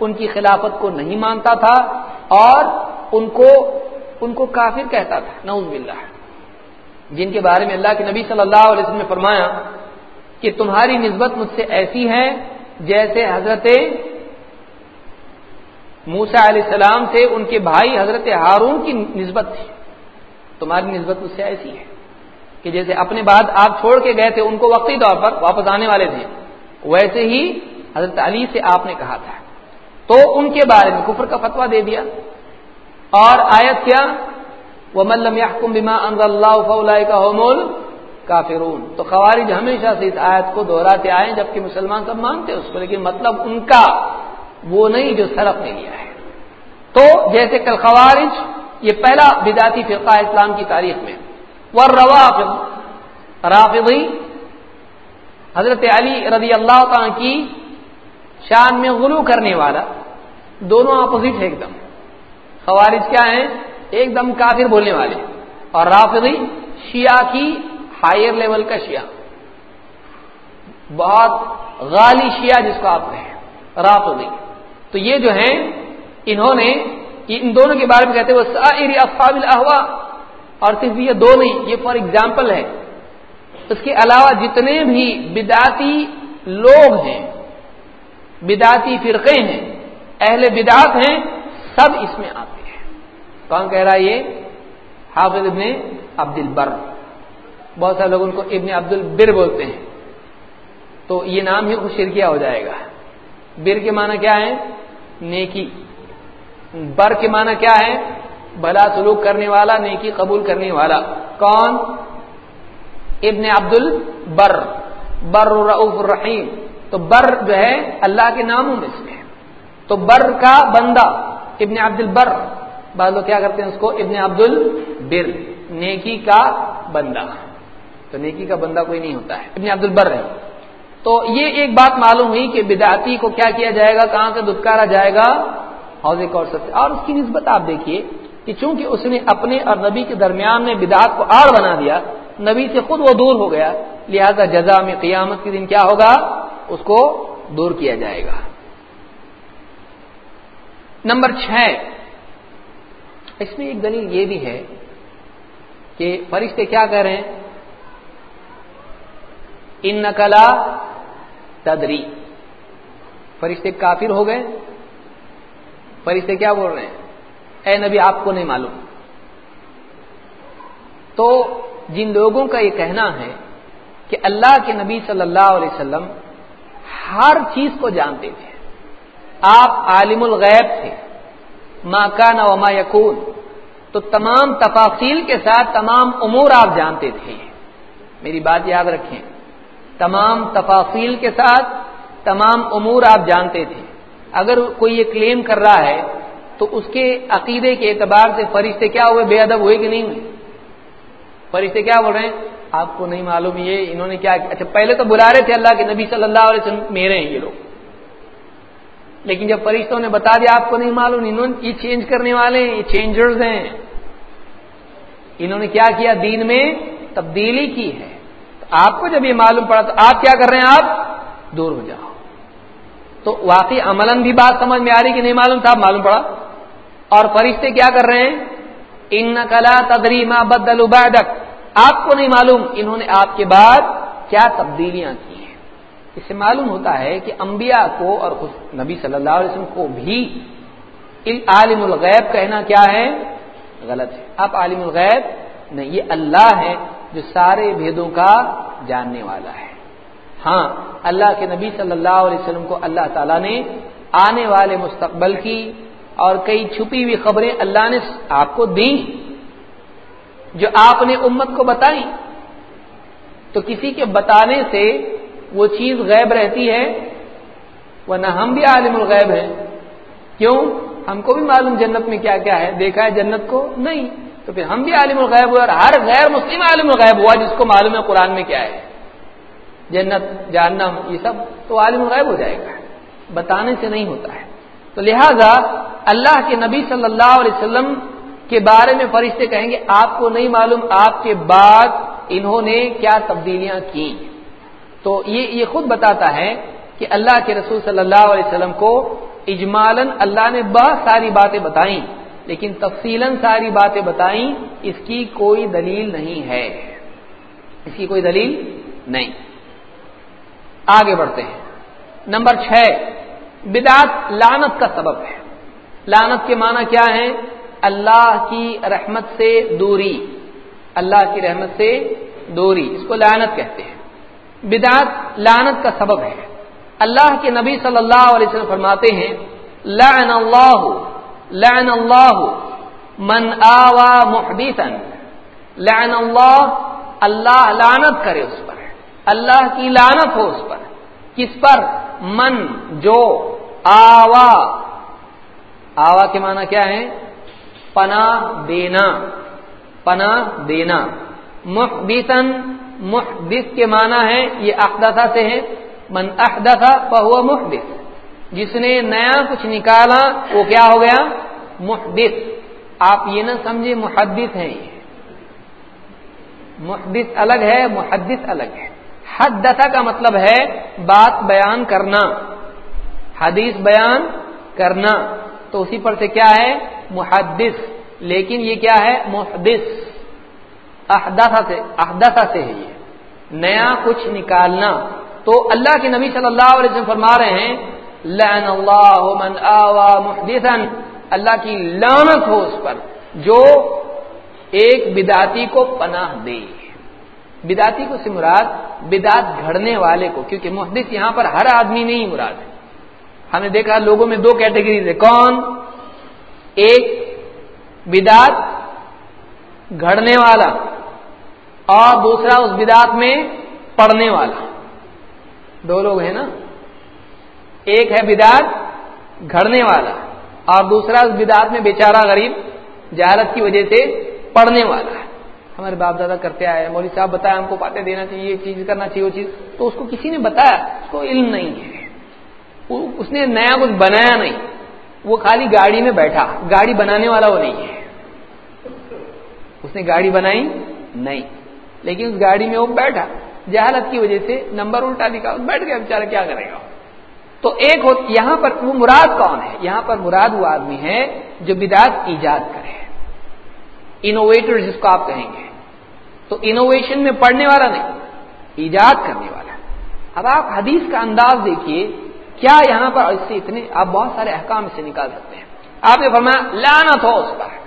ان کی خلافت کو نہیں مانتا تھا اور ان کو ان کو کافر کہتا تھا۔ نعوذ باللہ۔ جن کے بارے میں اللہ کے نبی صلی اللہ علیہ وسلم نے فرمایا کہ تمہاری نسبت مجھ سے ایسی ہے جیسے حضرت موسا علیہ السلام سے ان کے بھائی حضرت ہارون کی نسبت تھی تمہاری نسبت مجھ سے ایسی ہے کہ جیسے اپنے بعد آپ چھوڑ کے گئے تھے، ان کو وقتی طور پر واپس آنے والے تھے۔ ویسے ہی حضرت علی سے آپ نے کہا تھا۔ تو ان کے بارے میں کفر کا فتوا دے دیا۔ اور آیت کیا؟ وہ ملم یحکم بما انض اللہ فلاح کا کافرون۔ تو خوارج ہمیشہ سے اس آیت کو دہراتے آئے جبکہ مسلمان سب مانتے اس کو، لیکن مطلب ان کا وہ نہیں جو سرف نے لیا ہے۔ تو جیسے کل خوارج یہ پہلا بداتی فرقہ اسلام کی تاریخ میں۔ وہ روافظ رافضی، حضرت علی رضی اللہ تعالیٰ کی شان میں غلو کرنے والا۔ دونوں اپوزٹ ہے ایک دم۔ خوارج کیا ہیں؟ ایک دم کافر بولنے والے۔ اور رافضی، شیعہ کی ہائر لیول کا شیعہ۔ بہت غالی شیعہ جس کو آپ کہیں، رات رافضی تو یہ جو ہیں، انہوں نے ان دونوں کے بارے میں کہتے وہ سائری افاب الحوا اور صرف یہ دو نہیں، یہ فار ایگزامپل ہے اس کے علاوہ جتنے بھی بداتی لوگ ہیں بداتی فرقے ہیں، اہل بدعت ہیں، سب اس میں آتے ہیں۔ کون کہہ رہا ہے یہ؟ حافظ ابن عبد البر بہت سارے لوگ ان کو ابن عبد البر بولتے ہیں۔ تو یہ نام ہی شرکیہ ہو جائے گا۔ بر کے معنی کیا ہے؟ نیکی۔ بر کے معنی کیا ہے؟ بھلا سلوک کرنے والا، نیکی قبول کرنے والا۔ کون؟ ابن عبد البر بر رعف الرحیم۔ تو بر جو ہے، اللہ کے ناموں میں سے تو بر کا بندہ ابن عبد البر بعض لوگ کیا کرتے ہیں اس کو؟ ابن عبد البر نیکی کا بندہ۔ تو نیکی کا بندہ کوئی نہیں ہوتا ہے۔ ابن عبد البر ہے تو یہ ایک بات معلوم ہوئی کہ بدعتی کو کیا کیا جائے گا، کہاں سے دھتکارا جائے گا؟ حوض اور سے۔ اور اس کی نسبت آپ دیکھیے کہ چونکہ اس نے اپنے اور نبی کے درمیان میں بدعت کو آڑ بنا دیا، نبی سے خود وہ دور ہو گیا، لہذا جزا میں قیامت کے دن کیا ہوگا؟ اس کو دور کیا جائے گا۔ نمبر چھ۔ اس میں ایک دلیل یہ بھی ہے کہ فرشتے کیا کہہ رہے ہیں؟ ان نقلا تدری۔ فرشتے کافر ہو گئے۔ فرشتے کیا بول رہے ہیں؟ اے نبی، آپ کو نہیں معلوم۔ تو جن لوگوں کا یہ کہنا ہے کہ اللہ کے نبی صلی اللہ علیہ وسلم ہر چیز کو جانتے تھے۔ آپ عالم الغیب تھے۔ ماں کا نما یقون تو تمام تفاصیل کے ساتھ تمام امور آپ جانتے تھے۔ میری بات یاد رکھیں۔ تمام تفاصیل کے ساتھ تمام امور آپ جانتے تھے۔ اگر کوئی یہ کلیم کر رہا ہے، تو اس کے عقیدے کے اعتبار سے فرشتے کیا ہوئے؟ بے ادب ہوئے کہ نہیں ہوئے؟ فرشتے کیا بول رہے ہیں؟ آپ کو نہیں معلوم یہ انہوں نے کیا اچھا پہلے تو بلا رہے تھے اللہ کے نبی صلی اللہ علیہ وسلم، میرے ہیں یہ لوگ۔ لیکن جب فرشتوں نے بتا دیا، آپ کو نہیں معلوم، انہوں نے یہ چینج کرنے والے ہیں، یہ چینجرز ہیں۔ انہوں نے کیا کیا؟ دین میں تبدیلی کی ہے۔ آپ کو جب یہ معلوم پڑا تو آپ کیا کر رہے ہیں؟ آپ دور ہو جاؤ۔ تو واقعی عمل بھی بات سمجھ میں آ رہی کہ نہیں معلوم تھا؟ معلوم پڑا۔ اور فرشتے کیا کر رہے ہیں؟ ان کلا تدری ماں بدل آپ کو نہیں معلوم انہوں نے آپ کے بعد کیا تبدیلیاں کی ہیں۔ اس سے معلوم ہوتا ہے کہ انبیاء کو اور نبی صلی اللہ علیہ وسلم کو بھی عالم الغیب کہنا کیا ہے؟ غلط ہے۔ آپ عالم الغیب نہیں، یہ اللہ ہے۔ جو سارے بھیدوں کا جاننے والا ہے۔ ہاں اللہ کے نبی صلی اللہ علیہ وسلم کو اللہ تعالیٰ نے آنے والے مستقبل کی اور کئی چھپی ہوئی خبریں اللہ نے آپ کو دیں، جو آپ نے امت کو بتائی تو کسی کے بتانے سے وہ چیز غیب رہتی ہے، ورنہ ہم بھی عالم الغیب ہیں۔ کیوں؟ ہم کو بھی معلوم جنت میں کیا کیا ہے۔ دیکھا ہے جنت کو؟ نہیں۔ تو پھر ہم بھی عالم الغیب ہوئے اور ہر غیر مسلم عالم الغیب ہوا جس کو معلوم ہے قرآن میں کیا ہے۔ جنت جاننا یہ سب تو عالم الغیب ہو جائے گا۔ بتانے سے نہیں ہوتا ہے۔ تو لہذا اللہ کے نبی صلی اللہ علیہ وسلم کے بارے میں فرشتے کہیں گے، آپ کو نہیں معلوم آپ کے بعد انہوں نے کیا تبدیلیاں کی۔ تو یہ یہ خود بتاتا ہے کہ اللہ کے رسول صلی اللہ علیہ وسلم کو اجمالن اللہ نے بہت ساری باتیں بتائیں۔ لیکن تفصیل ساری باتیں بتائیں، اس کی کوئی دلیل نہیں ہے۔ اس کی کوئی دلیل نہیں۔ آگے بڑھتے ہیں۔ نمبر چھ، بدعت لانت کا سبب ہے۔ لانت کے معنی کیا ہے اللہ کی رحمت سے دوری۔ اللہ کی رحمت سے دوری، اس کو لانت کہتے ہیں۔ بدعت لانت کا سبب ہے۔ اللہ کے نبی صلی اللہ علیہ وسلم فرماتے ہیں، لعن اللہ لعن اللہ من آوا محدثا. لعن اللہ اللہ لعنت کرے اس پر. اللہ کی لعنت ہو اس پر. کس پر؟ من جو آوا آوا کے معنی کیا ہے؟ پناہ دینا. پناہ دینا. محدثن محدث کے معنی ہے، یہ اقدسا سے ہے. من احدثا فہو محدث. جس نے نیا کچھ نکالا، وہ کیا ہو گیا؟ محدث. آپ یہ نہ سمجھے محدث ہیں یہ۔ محدث الگ ہے، محدث الگ ہے۔ حد کا مطلب ہے بات بیان کرنا، حدیث بیان کرنا۔ تو اسی پر سے کیا ہے؟ محدث۔ لیکن یہ کیا ہے؟ محدث۔ احدثہ سے احدثہ سے ہے یہ۔ نیا کچھ نکالنا۔ تو اللہ کے نبی صلی اللہ علیہ وسلم فرما رہے ہیں لعن اللہ من آوا محدثا۔ اللہ کی لعنت ہو اس پر، جو ایک بداتی کو پناہ دے۔ بداتی کو سے مراد بدات گھڑنے والے کو، کیونکہ محدث یہاں پر ہر آدمی نہیں مراد ہے۔ ہم نے دیکھا لوگوں میں دو کیٹیگریز ہے کون؟ ایک بدات گھڑنے والا اور دوسرا اس بدات میں پڑھنے والا۔ دو لوگ ہیں نا؟ ایک ہے بدات گھڑنے والا، اور دوسرا اس بدات میں بیچارہ غریب جہالت کی وجہ سے پڑھنے والا ہے۔ ہمارے باپ دادا کرتے آئے، مولوی صاحب بتایا ہم کو پاتے دینا چاہیے، یہ چیز کرنا چاہیے، وہ چیز۔ تو اس کو کسی نے بتایا؟ اس کو علم نہیں ہے۔ اس نے نیا کچھ بنایا نہیں۔ وہ خالی گاڑی میں بیٹھا۔ گاڑی بنانے والا وہ نہیں ہے۔ اس نے گاڑی بنائی نہیں۔ لیکن اس گاڑی میں وہ بیٹھا۔ جہالت کی وجہ سے نمبر الٹا دکھا، بیٹھ گیا بےچارا کیا کرے گا؟ تو ایک ہو یہاں پر وہ مراد کون ہے؟ یہاں پر مراد وہ آدمی ہے جو بدعت ایجاد کرے۔ انوویٹر جس کو آپ کہیں گے۔ تو انوویشن میں پڑھنے والا نہیں، ایجاد کرنے والا۔ اب آپ حدیث کا انداز دیکھیے، کیا یہاں پر اس سے اتنے آپ بہت سارے احکام سے نکال سکتے ہیں۔ آپ نے فرمایا لانت ہو اس پر۔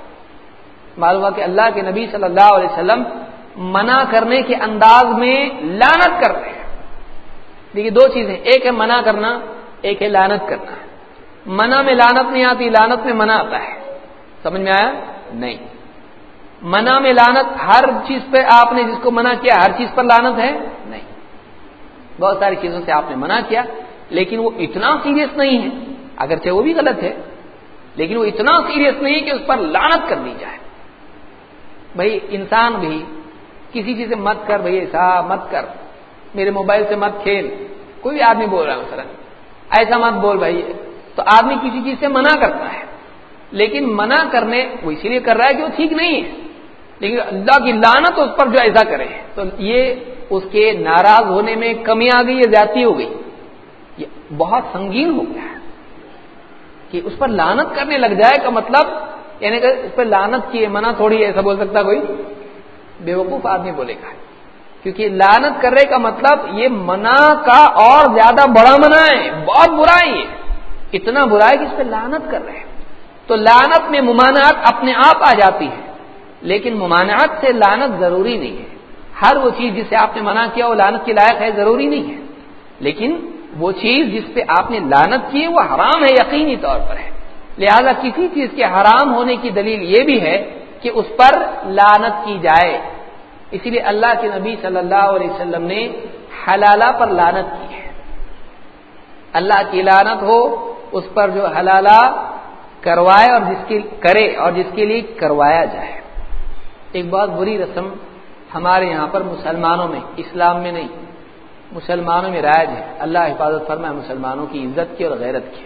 معلوم ہوا کہ اللہ کے نبی صلی اللہ علیہ وسلم منع کرنے کے انداز میں لانت کر رہے ہیں۔ دیکھیے دو چیزیں، ایک ہے منع کرنا ایک ہے لانت کرنا۔ منع میں لانت نہیں آتی لانت میں منع آتا ہے۔ سمجھ میں آیا؟ نہیں۔ منع میں لانت ہر چیز پہ آپ نے جس کو منع کیا، ہر چیز پر لانت ہے؟ نہیں۔ بہت ساری چیزوں سے آپ نے منع کیا، لیکن وہ اتنا سیریس نہیں ہے۔ اگرچہ وہ بھی غلط ہے، لیکن وہ اتنا سیریس نہیں کہ اس پر لانت کر دی جائے۔ بھائی، انسان بھی کسی چیز سے مت کر، بھائی، ایسا مت کر۔ میرے موبائل سے مت کھیل۔ کوئی آدمی بول رہا ہے مثلا ایسا مت بول بھائی۔ تو آدمی کسی چیز سے منع کرتا ہے۔ لیکن منع کرنے وہ اسی لیے کر رہا ہے کہ وہ ٹھیک نہیں ہے۔ لیکن اللہ کی لانت اس پر جو ایسا کرے۔ تو یہ اس کے ناراض ہونے میں کمی آ گئی یا زیادتی ہو گئی۔ یہ بہت سنگین ہو گیا۔ ہے کہ اس پر لانت کرنے لگ جائے کا مطلب یعنی کہ اس پہ لانت کی منع تھوڑی ایسا بول سکتا کوئی؟ بے وقوف آدمی بولے گا۔ کیونکہ لانت کرنے کا مطلب یہ منع کا اور زیادہ بڑا منع ہے، بہت برا ہے۔ یہ اتنا برا ہے کہ اس پہ لانت کر رہے ہیں۔ تو لانت میں ممانعت اپنے آپ آ جاتی ہے، لیکن ممانعت سے لانت ضروری نہیں ہے۔ ہر وہ چیز جسے آپ نے منع کیا، وہ لانت کے لائق ہے، ضروری نہیں ہے۔ لیکن وہ چیز جس پہ آپ نے لانت کی وہ حرام ہے، یقینی طور پر ہے۔ لہذا کسی چیز کے حرام ہونے کی دلیل یہ بھی ہے کہ اس پر لانت کی جائے۔ اسی لیے اللہ کے نبی صلی اللہ علیہ وسلم نے حلالہ پر لانت کی ہے۔ اللہ کی لانت ہو، اس پر جو حلالہ کروائے اور جس کی کرے اور جس کے لیے کروایا جائے۔ ایک بہت بری رسم ہمارے یہاں پر مسلمانوں میں، اسلام میں نہیں، مسلمانوں میں رائج ہے۔ اللہ حفاظت فرمائے مسلمانوں کی عزت کی اور غیرت کی۔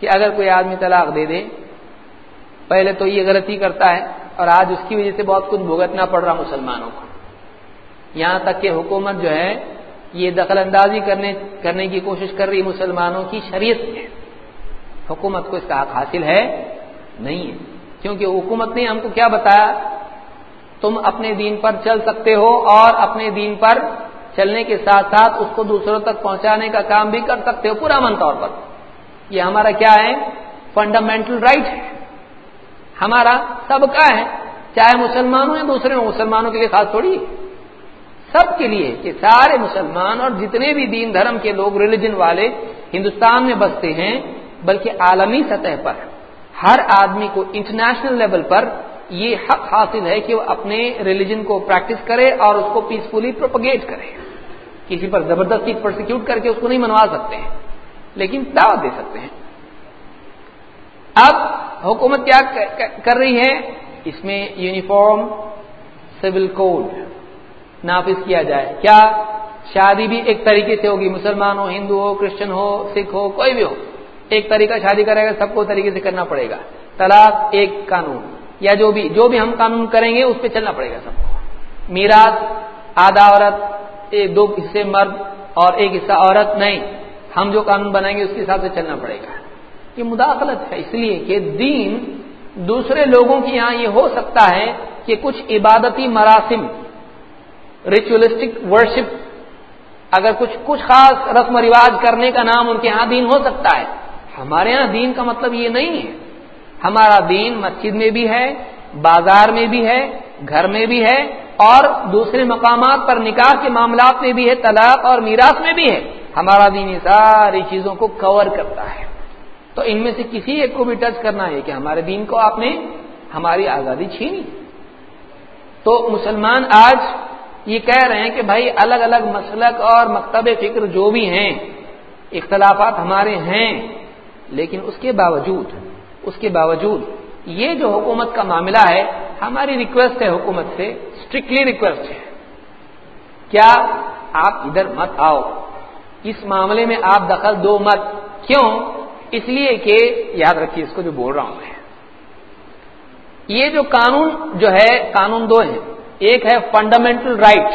کہ اگر کوئی آدمی طلاق دے دے، پہلے تو یہ غلطی کرتا ہے۔ اور آج اس کی وجہ سے بہت کچھ بھگتنا پڑ رہا مسلمانوں کو۔ یہاں تک کہ حکومت جو ہے، یہ دخل اندازی کرنے کرنے کی کوشش کر رہی مسلمانوں کی شریعت میں۔ حکومت کو اس کا حق حاصل ہے نہیں ہے۔ کیونکہ حکومت نے ہم کو کیا بتایا؟ تم اپنے دین پر چل سکتے ہو اور اپنے دین پر چلنے کے ساتھ ساتھ اس کو دوسروں تک پہنچانے کا کام بھی کر سکتے ہو، پورا من طور پر۔ یہ ہمارا کیا ہے؟ فنڈامنٹل رائٹ ہے۔ ہمارا سب کا ہے۔ چاہے مسلمان یا دوسرے مسلمانوں کے لیے خاص تھوڑی سب کے لیے کہ سارے مسلمان اور جتنے بھی دین دھرم کے لوگ ریلیجن والے ہندوستان میں بستے ہیں، بلکہ عالمی سطح پر، ہر آدمی کو انٹرنیشنل لیول پر یہ حق حاصل ہے کہ وہ اپنے ریلیجن کو پریکٹس کرے اور اس کو پیسفلی پروپگیٹ کرے۔ کسی پر زبردستی پروسیکیوٹ کر کے اس کو نہیں منوا سکتے ہیں، لیکن دعوت دے سکتے ہیں۔ اب حکومت کیا کر رہی ہے؟ اس میں یونیفارم، سول کوڈ نافذ کیا جائے۔ کیا شادی بھی ایک طریقے سے ہوگی؟ مسلمان ہو، ہندو ہو، کرسچن ہو، سکھ ہو، کوئی بھی ہو۔ ایک طریقہ شادی کرے گا، سب کو طریقے سے کرنا پڑے گا۔ طلاق ایک قانون، یا جو بھی جو بھی ہم قانون کریں گے، اس پہ چلنا پڑے گا سب کو۔ میراث، آدھا عورت، ایک دو حصے مرد اور ایک حصہ عورت نہیں۔ ہم جو قانون بنائیں گے، اس کے حساب سے چلنا پڑے گا۔ یہ مداخلت ہے۔ اس لیے کہ دین دوسرے لوگوں کی یہاں یہ ہو سکتا ہے کہ کچھ عبادتی مراسم ریچولسٹک ورشپ اگر کچھ کچھ خاص رسم و رواج کرنے کا نام ان کے یہاں دین ہو سکتا ہے۔ ہمارے یہاں دین کا مطلب یہ نہیں ہے۔ ہمارا دین مسجد میں بھی ہے، بازار میں بھی ہے، گھر میں بھی ہے، اور دوسرے مقامات پر نکاح کے معاملات میں بھی ہے، طلاق اور میراث میں بھی ہے۔ ہمارا دین یہ ساری چیزوں کو کور کرتا ہے۔ تو ان میں سے کسی ایک کو بھی ٹچ کرنا ہے کہ ہمارے دین کو آپ نے ہماری آزادی چھینی۔ تو مسلمان آج یہ کہہ رہے ہیں کہ بھائی الگ الگ مسلک اور مکتب فکر جو بھی ہیں، اختلافات ہمارے ہیں، لیکن اس کے باوجود، اس کے باوجود یہ جو حکومت کا معاملہ ہے، ہماری ریکویسٹ ہے حکومت سے اسٹرکٹلی ریکویسٹ ہے۔ کیا آپ ادھر مت آؤ۔ اس معاملے میں آپ دخل دو مت۔ کیوں؟ اس لیے کہ، یاد رکھیے اس کو جو بول رہا ہوں میں. یہ جو قانون جو ہے، قانون دو ہیں. ایک ہے فنڈامنٹل رائٹ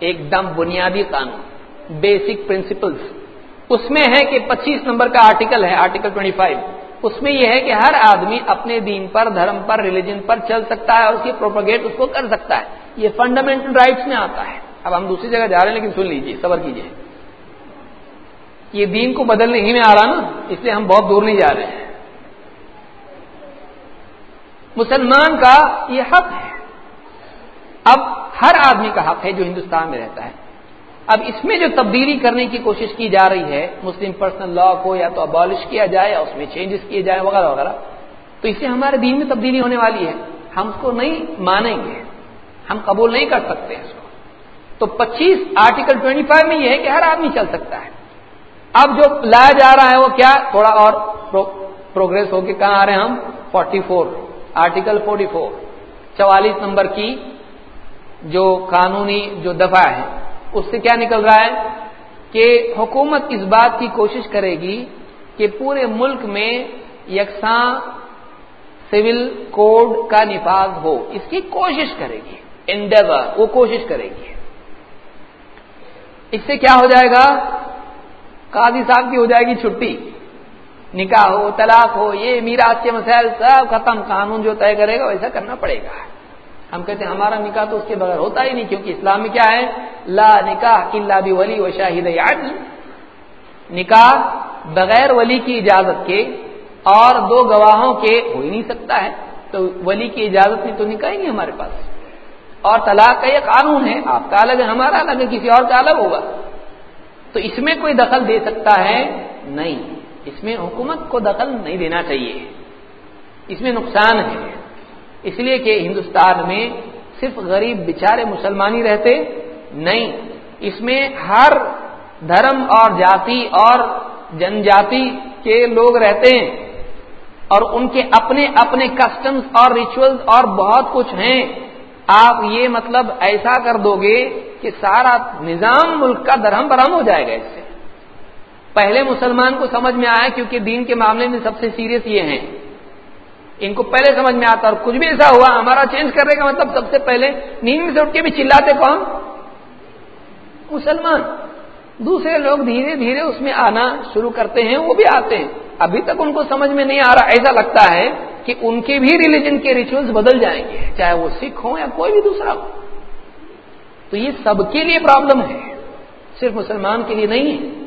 ایک دم بنیادی قانون. بیسک پرنسپلس اس میں ہے کہ پچیس نمبر کا آرٹیکل ہے آرٹیکل ٹوینٹی فائیو اس میں یہ ہے کہ ہر آدمی اپنے دین پر، دھرم پر ریلیجن پر چل سکتا ہے اور اس کی پروپگیٹ اس کو کر سکتا ہے. یہ فنڈامنٹل رائٹس میں آتا ہے. اب ہم دوسری جگہ جا رہے ہیں لیکن سن لیجیے صبر کیجیے یہ دین کو بدلنے ہی میں آ رہا نا، اس لیے ہم بہت دور نہیں جا رہے ہیں۔ مسلمان کا یہ حق ہے۔ اب ہر آدمی کا حق ہے جو ہندوستان میں رہتا ہے۔ اب اس میں جو تبدیلی کرنے کی کوشش کی جا رہی ہے، مسلم پرسنل لا کو یا تو ابالش کیا جائے یا اس میں چینجز کیے جائیں وغیرہ وغیرہ، تو اس سے ہمارے دین میں تبدیلی ہونے والی ہے۔ ہم اس کو نہیں مانیں گے۔ ہم قبول نہیں کر سکتے اس کو۔ تو پچیس آرٹیکل ٹوینٹی فائیو میں یہ ہے کہ ہر آدمی چل سکتا ہے۔ اب جو لایا جا رہا ہے وہ کیا تھوڑا اور پروگرس ہو کے کہاں آ رہے ہیں ہم؟ Forty four, article forty four, چوالیس نمبر کی جو قانونی جو دفاع ہے، اس سے کیا نکل رہا ہے؟ کہ حکومت اس بات کی کوشش کرے گی کہ پورے ملک میں یکساں سول کوڈ کا نفاذ ہو۔ اس کی کوشش کرے گی انڈیور وہ کوشش کرے گی۔ اس سے کیا ہو جائے گا؟ قاضی صاحب کی ہو جائے گی چھٹی۔ نکاح ہو، طلاق ہو، یہ میراث کے مسائل سب ختم، قانون جو طے کرے گا ویسا کرنا پڑے گا۔ ہم کہتے ہیں ہمارا نکاح تو اس کے بغیر ہوتا ہی نہیں کیونکہ اسلام میں کیا ہے؟ لا نکاح اللہ بھی ولی و شاہد یادی نکاح بغیر ولی کی اجازت کے اور دو گواہوں کے ہو ہی نہیں سکتا ہے۔ تو ولی کی اجازت میں تو نکاح ہی نہیں ہمارے پاس۔ اور طلاق کا یہ قانون ہے، آپ کا الگ ہے، ہمارا الگ ہے، کسی اور کا الگ ہوگا۔ تو اس میں کوئی دخل دے سکتا ہے؟ نہیں۔ اس میں حکومت کو دخل نہیں دینا چاہیے۔ اس میں نقصان ہے۔ اس لیے کہ ہندوستان میں صرف غریب بیچارے مسلمان ہی رہتے نہیں۔ اس میں ہر دھرم اور جاتی اور جن جاتی کے لوگ رہتے ہیں۔ اور ان کے اپنے اپنے کسٹمز اور ریچولز اور بہت کچھ ہیں۔ آپ یہ مطلب ایسا کر دو گے کہ سارا نظام ملک کا درہم برہم ہو جائے گا اس سے۔ پہلے مسلمان کو سمجھ میں آیا کیونکہ دین کے معاملے میں سب سے سیریس یہ ہیں۔ ان کو پہلے سمجھ میں آتا اور کچھ بھی ایسا ہوا، ہمارا چینج کرنے کا مطلب سب سے پہلے نیند میں سے اٹھ کے بھی چلاتے کون؟ مسلمان۔ دوسرے لوگ دھیرے دھیرے اس میں آنا شروع کرتے ہیں، وہ بھی آتے ہیں۔ ابھی تک ان کو سمجھ میں نہیں آ رہا، ایسا لگتا ہے کہ ان کے بھی ریلیجن کے ریچولس بدل جائیں گے، چاہے وہ سکھ ہوں یا کوئی بھی دوسرا ہو۔ تو یہ سب کے لیے پرابلم ہے، صرف مسلمان کے لیے نہیں ہے۔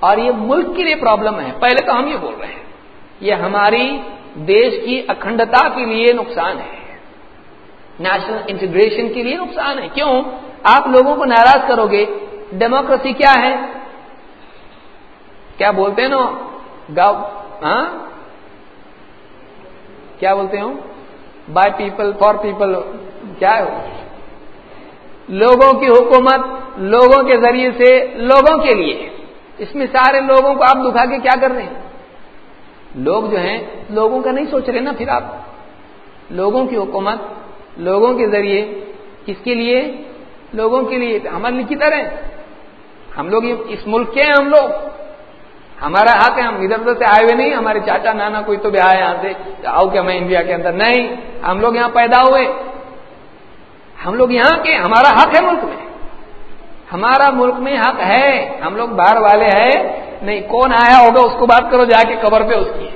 اور یہ ملک کے لیے پرابلم ہے۔ پہلے تو ہم یہ بول رہے ہیں، یہ ہماری دیش کی اکھنڈتا کے لیے نقصان ہے۔ نیشنل انٹیگریشن کے لیے نقصان ہے۔ کیوں؟ آپ لوگوں کو ناراض کرو گے۔ ڈیموکریسی کیا ہے؟ کیا بولتے ہیں نا؟ گاؤ ہاں؟ کیا بولتے ہوں بائی پیپل فار پیپل کیا ہے؟ لوگوں کی حکومت لوگوں کے ذریعے سے لوگوں کے لیے۔ اس میں سارے لوگوں کو آپ دکھا کے کیا کر رہے ہیں؟ لوگ جو ہیں، لوگوں کا نہیں سوچ رہے نا پھر آپ۔ لوگوں کی حکومت لوگوں کے ذریعے کس کے لیے؟ لوگوں کے لیے۔ ہمارے لیے کدھر ہیں۔ ہم لوگ اس ملک کے ہیں ہم لوگ۔ ہمارا حق ہے، ہم ادھر ادھر سے آئے ہوئے نہیں، ہمارے چاچا، نانا کوئی تو بھی آئے یہاں سے، آؤ کیا میں انڈیا کے اندر؟ نہیں، ہم لوگ یہاں پیدا ہوئے۔ ہم لوگ یہاں کے، ہمارا حق ہے ملک میں۔ ہمارا ملک میں حق ہے۔ ہم لوگ باہر والے ہیں۔ نہیں، کون آیا ہوگا؟ اس کو بات کرو، جا کے قبر پہ اس کی۔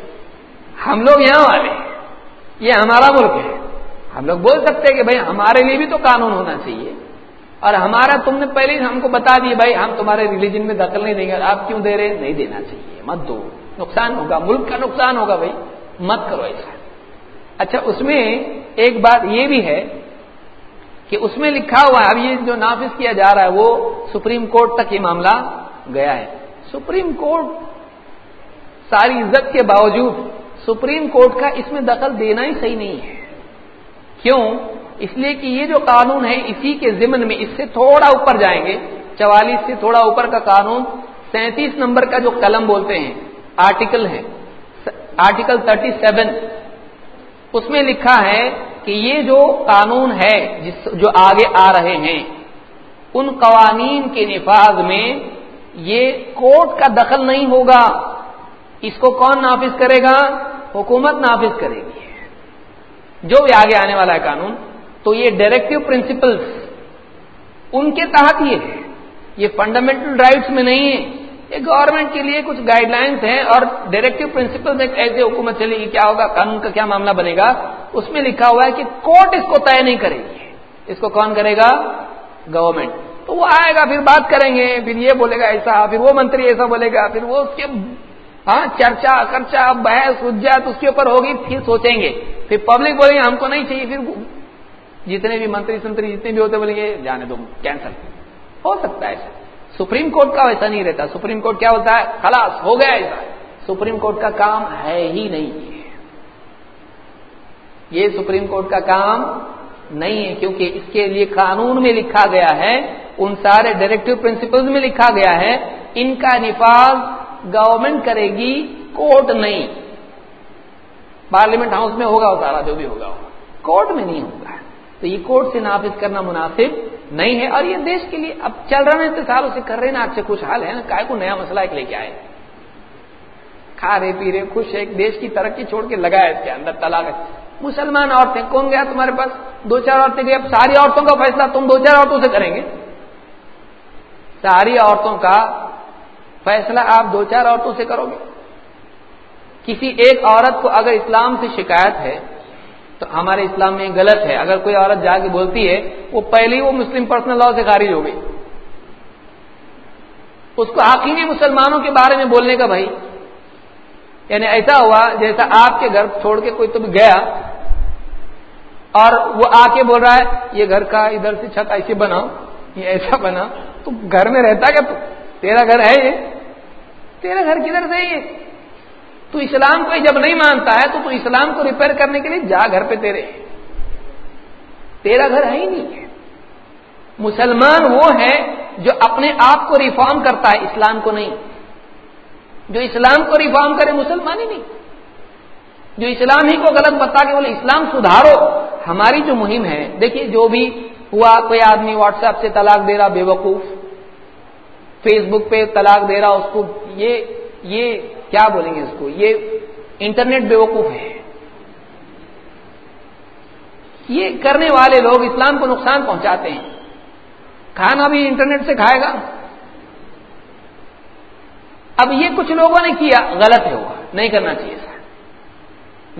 ہم لوگ یہاں والے یہ ہمارا ملک ہے۔ ہم لوگ بول سکتے ہیں کہ بھائی، ہمارے لیے بھی تو قانون ہونا چاہیے۔ اور ہمارا تم نے پہلے ہم کو بتا دیا، بھائی ہم تمہارے ریلیجن میں دخل نہیں دیں گے آپ کیوں دے رہے نہیں دینا چاہیے، مت دو۔ نقصان ہوگا، ملک کا نقصان ہوگا بھائی، مت کرو ایسا۔ اچھا اس میں ایک بات یہ بھی ہے کہ اس میں لکھا ہوا ہے، اب یہ جو نافذ کیا جا رہا ہے، وہ سپریم کورٹ تک یہ معاملہ گیا ہے۔ سپریم کورٹ ساری عزت کے باوجود سپریم کورٹ کا اس میں دخل دینا ہی صحیح نہیں ہے۔ کیوں؟ اس لیے کہ یہ جو قانون ہے اسی کے ضمن میں اس سے تھوڑا اوپر جائیں گے۔ چوالیس سے تھوڑا اوپر کا قانون سینتیس نمبر کا جو قلم بولتے ہیں، آرٹیکل ہے۔ Article thirty seven. اس میں لکھا ہے کہ یہ جو قانون ہے جس جو آگے آ رہے ہیں، ان قوانین کے نفاذ میں یہ کورٹ کا دخل نہیں ہوگا۔ اس کو کون نافذ کرے گا؟ حکومت نافذ کرے گی۔ جو بھی آگے آنے والا ہے قانون۔ تو یہ ڈائریکٹو پرنسپلس ان کے تحت یہ ہے یہ فنڈامنٹل رائٹس میں نہیں ہے یہ گورنمنٹ کے لیے کچھ گائیڈ لائنس ہیں اور ڈائریکٹو پرنسپل میں ایسے حکومت چلے گی کیا ہوگا؟ قانون کا کیا معاملہ بنے گا؟ اس میں لکھا ہوا ہے کہ کورٹ اس کو طے نہیں کرے گی۔ اس کو کون کرے گا؟ گورنمنٹ تو وہ آئے گا، پھر بات کریں گے، پھر یہ بولے گا ایسا، پھر وہ منتری ایسا بولے گا، پھر وہ اس کے ہاں چرچا، خرچہ، بحث اجات اس کے اوپر ہوگی، پھر سوچیں گے۔ پھر پبلک بولیں گے، ہم کو نہیں چاہیے، پھر جتنے بھی منتری سنتری جتنے بھی ہوتے بولیں گے، جانے دو کینسل ہو سکتا ہے سپریم کورٹ کا ویسا نہیں رہتا. سپریم کورٹ کیا ہوتا ہے؟ خلاص، ہو گیا ایسا. سپریم کورٹ کا کام ہے ہی نہیں. یہ سپریم کورٹ کا کام نہیں ہے، کیونکہ اس کے لیے قانون میں لکھا گیا ہے، ان سارے ڈائریکٹو پرنسپل میں لکھا گیا ہے، ان کا نفاذ گورنمنٹ کرے گی کورٹ نہیں. پارلیمنٹ ہاؤس میں ہوگا وہ سارا، جو بھی ہوگا کورٹ میں نہیں ہوگا. تو یہ کورٹ سے نافذ کرنا مناسب نہیں ہے اور یہ دیش کے لیے اب چل رہا ہے سالوں سے کر رہے نا آپ سے خوش حال ہے نا کا کو نیا مسئلہ ایک لے کے آئے۔ کھا رہے، پی رہے، خوش ایک دیش کی ترقی چھوڑ کے لگا ہے اس کے اندر، طلاق مسلمان عورتیں، کون گیا تمہارے پاس؟ دو چار عورتیں گئی، اب ساری عورتوں کا فیصلہ تم دو چار عورتوں سے کریں گے۔ ساری عورتوں کا فیصلہ آپ دو چار عورتوں سے کرو گے۔ کسی ایک عورت کو اگر اسلام سے شکایت ہے تو ہمارے اسلام میں غلط ہے۔ اگر کوئی عورت جا کے بولتی ہے، وہ پہلے ہی وہ مسلم پرسنل لا سے خارج ہو گئی۔ اس کو حقیقی مسلمانوں کے بارے میں بولنے کا بھائی۔ یعنی ایسا ہوا جیسا آپ کے گھر چھوڑ کے کوئی تم گیا اور وہ آ کے بول رہا ہے، یہ گھر کا ادھر سے چھت ایسے بناؤ، یہ ایسا بنا تو گھر میں رہتا کیا تیرا گھر ہے یہ؟ تیرا گھر کدھر سے یہ؟ تو اسلام کو جب نہیں مانتا ہے تو تو اسلام کو ریپیئر کرنے کے لیے جا گھر پہ تیرے۔ تیرا گھر ہے ہی نہیں ہے۔ مسلمان وہ ہے جو اپنے آپ کو ریفارم کرتا ہے، اسلام کو نہیں۔ جو اسلام کو ریفارم کرے، مسلمان ہی نہیں۔ جو اسلام ہی کو غلط بتا کے بولے، اسلام سدھارو۔ ہماری جو مہم ہے، دیکھیے جو بھی ہوا، کوئی آدمی واٹس ایپ سے طلاق دے رہا، بے وقوف۔ فیس بک پہ طلاق دے رہا، اس کو یہ یہ کیا بولیں گے اس کو؟ یہ انٹرنیٹ بے وقوف ہے۔ یہ کرنے والے لوگ اسلام کو نقصان پہنچاتے ہیں۔ کھانا بھی انٹرنیٹ سے کھائے گا۔ اب یہ کچھ لوگوں نے کیا، غلط ہے۔ ہوا نہیں کرنا چاہیے۔ سر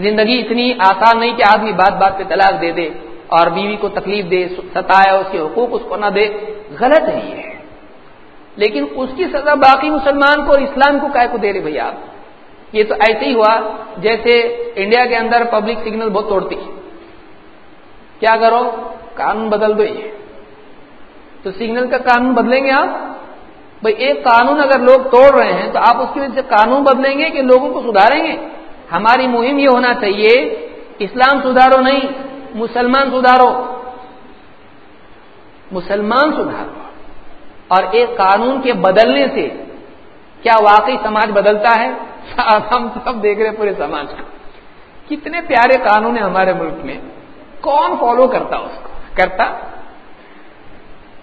زندگی اتنی آسان نہیں کہ آدمی بات بات پہ طلاق دے دے اور بیوی کو تکلیف دے، ستائے، اس کے حقوق اس کو نہ دے۔ غلط ہے یہ۔ لیکن اس کی سزا باقی مسلمان کو اور اسلام کو کو دے رہے بھائی آپ یہ تو ایسے ہی ہوا جیسے انڈیا کے اندر پبلک سگنل بہت توڑتی۔ کیا کرو؟ قانون بدل دو یہ۔ تو سگنل کا قانون بدلیں گے آپ؟ بھائی، ایک قانون اگر لوگ توڑ رہے ہیں تو آپ اس کی وجہ سے قانون بدلیں گے کہ لوگوں کو سدھاریں گے؟ ہماری مہم یہ ہونا چاہیے، اسلام سدھارو نہیں، مسلمان سدھارو۔ مسلمان سدھارو۔ اور ایک قانون کے بدلنے سے کیا واقعی سماج بدلتا ہے؟ ہم سب دیکھ رہے پورے سماج کا کتنے پیارے قانون ہیں ہمارے ملک میں۔ کون فالو کرتا اس کو؟ کرتا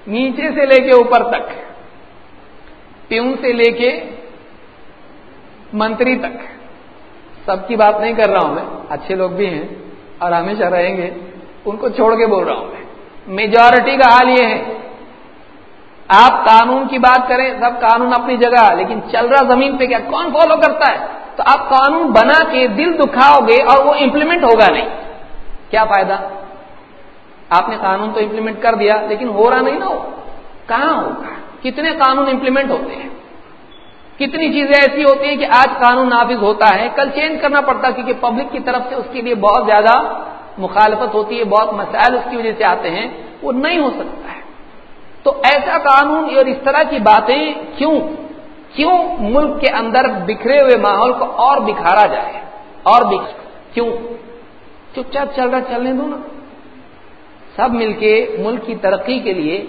نیچے سے لے کے اوپر تک پیون سے لے کے منتری تک۔ سب کی بات نہیں کر رہا ہوں میں، اچھے لوگ بھی ہیں اور ہمیشہ رہیں گے۔ ان کو چھوڑ کے بول رہا ہوں میں۔ میجورٹی کا حال یہ ہے۔ آپ قانون کی بات کریں، سب قانون اپنی جگہ، لیکن چل رہا زمین پہ کیا؟ کون فالو کرتا ہے؟ تو آپ قانون بنا کے دل دکھاؤ گے اور وہ امپلیمنٹ ہوگا نہیں۔ کیا فائدہ؟ آپ نے قانون تو امپلیمنٹ کر دیا، لیکن ہو رہا نہیں نا وہ۔ کہاں ہوگا؟ کتنے قانون امپلیمنٹ ہوتے ہیں؟ کتنی چیزیں ایسی ہوتی ہیں کہ آج قانون نافذ ہوتا ہے، کل چینج کرنا پڑتا ہے، کیونکہ پبلک کی طرف سے اس کے لیے بہت زیادہ مخالفت ہوتی ہے، بہت مسائل اس کی وجہ سے آتے ہیں۔ وہ نہیں ہو سکتا۔ تو ایسا قانون اور اس طرح کی باتیں کیوں؟ کیوں ملک کے اندر بکھرے ہوئے ماحول کو اور بکھارا جائے؟ اور کیوں؟ چپ چاپ چل رہا چلنے دو نا۔ سب مل کے ملک کی ترقی کے لیے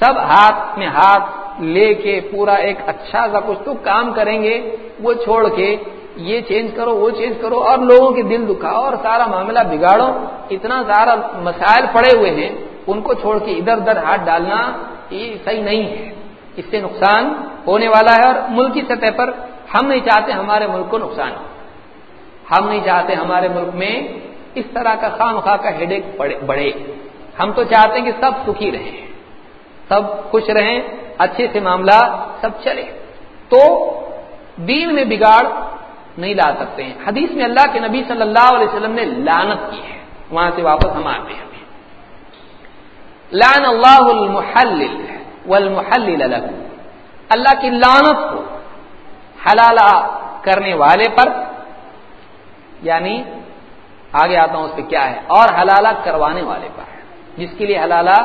سب ہاتھ میں ہاتھ لے کے پورا ایک اچھا سا کچھ تو کام کریں گے، وہ چھوڑ کے یہ چینج کرو، وہ چینج کرو، اور لوگوں کے دل دکھاؤ اور سارا معاملہ بگاڑو۔ اتنا سارا مسائل پڑے ہوئے ہیں۔ ان کو چھوڑ کے ادھر ادھر ہاتھ ڈالنا یہ صحیح نہیں ہے۔ اس سے نقصان ہونے والا ہے اور ملک کی سطح پر ہم نہیں چاہتے ہمارے ملک کو نقصان ہو۔ ہم نہیں چاہتے ہمارے ملک میں اس طرح کا خام خواہ کا ہیڈ ایک بڑھے۔ ہم تو چاہتے ہیں کہ سب سکھی رہیں۔ سب خوش رہیں، اچھے سے معاملہ سب چلے۔ تو دین میں بگاڑ نہیں لا سکتے۔ ہیں حدیث میں اللہ کے نبی صلی اللہ علیہ وسلم نے لانت کی ہے۔ وہاں سے واپس ہم آتے ہیں۔ لان اللہ المحلل والمحلل له اللہ کی لانت کو حلالہ کرنے والے پر یعنی آگے آتا ہوں اس پہ کیا ہے، اور حلالہ کروانے والے پر، جس کے لیے حلالہ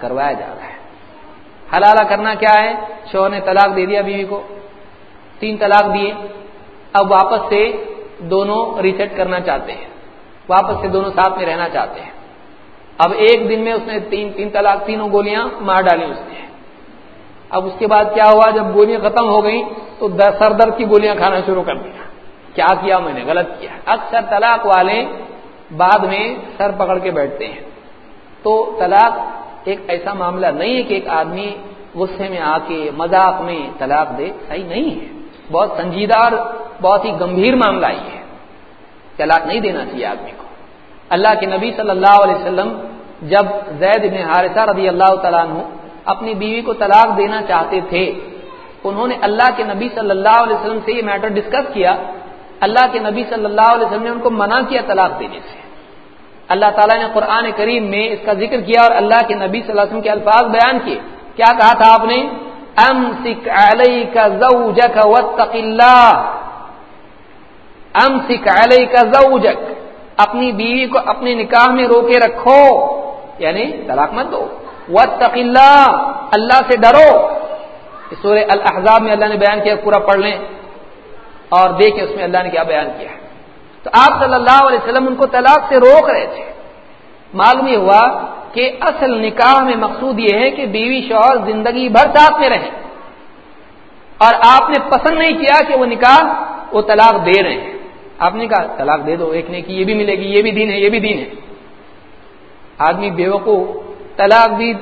کروایا جا رہا ہے۔ حلالہ کرنا کیا ہے؟ شوہر نے طلاق دے دیا بیوی کو، تین طلاق دیے۔ اب واپس سے دونوں ریسیٹ کرنا چاہتے ہیں۔ واپس سے دونوں ساتھ میں رہنا چاہتے ہیں۔ اب ایک دن میں اس نے تین تین طلاق تینوں گولیاں مار ڈالی اس نے۔ اب اس کے بعد کیا ہوا؟ جب گولیاں ختم ہو گئی تو سر درد کی گولیاں کھانا شروع کر دیا۔ کیا کیا میں نے؟ غلط کیا۔ اکثر طلاق والے بعد میں سر پکڑ کے بیٹھتے ہیں۔ تو طلاق ایک ایسا معاملہ نہیں ہے کہ ایک آدمی غصے میں آ کے مذاق میں طلاق دے، صحیح نہیں ہے۔ بہت سنجیدہ اور بہت ہی گمبھیر معاملہ یہ ہے۔ طلاق نہیں دینا چاہیے آدمی کو۔ اللہ کے نبی صلی اللہ علیہ وسلم جب زید بن حارثہ رضی اللہ تعالیٰ عنہ اپنی بیوی کو طلاق دینا چاہتے تھے، انہوں نے اللہ کے نبی صلی اللہ علیہ وسلم سے یہ میٹر ڈسکس کیا۔ اللہ کے نبی صلی اللہ علیہ وسلم نے ان کو منع کیا طلاق دینے سے۔ اللہ تعالیٰ نے قرآن کریم میں اس کا ذکر کیا اور اللہ کے نبی صلی اللہ علیہ وسلم کے الفاظ بیان کیے۔ کیا کہا تھا آپ نے؟ امسک کا زوجک واتق اللہ۔ امسک کا زوجک۔ اپنی بیوی کو اپنے نکاح میں روکے رکھو۔ یعنی طلاق مت دو. واتق اللہ اللہ سے ڈرو. سورہ الحضاب میں اللہ نے بیان کیا، پورا پڑھ لیں۔ اور دیکھیں اس میں اللہ نے کیا بیان کیا۔ ہے تو آپ صلی اللہ علیہ وسلم ان کو طلاق سے روک رہے تھے۔ معلوم یہ ہوا کہ اصل نکاح میں مقصود یہ ہے کہ بیوی شوہر زندگی بھر ساتھ میں رہیں۔ اور آپ نے پسند نہیں کیا کہ وہ نکاح، وہ طلاق دے رہے ہیں۔ آپ نے کہا، طلاق دے دو، ایک نے کی یہ بھی ملے گی، یہ بھی دین ہے، یہ بھی دین ہے۔ آدمی بیوقو طلاق بھی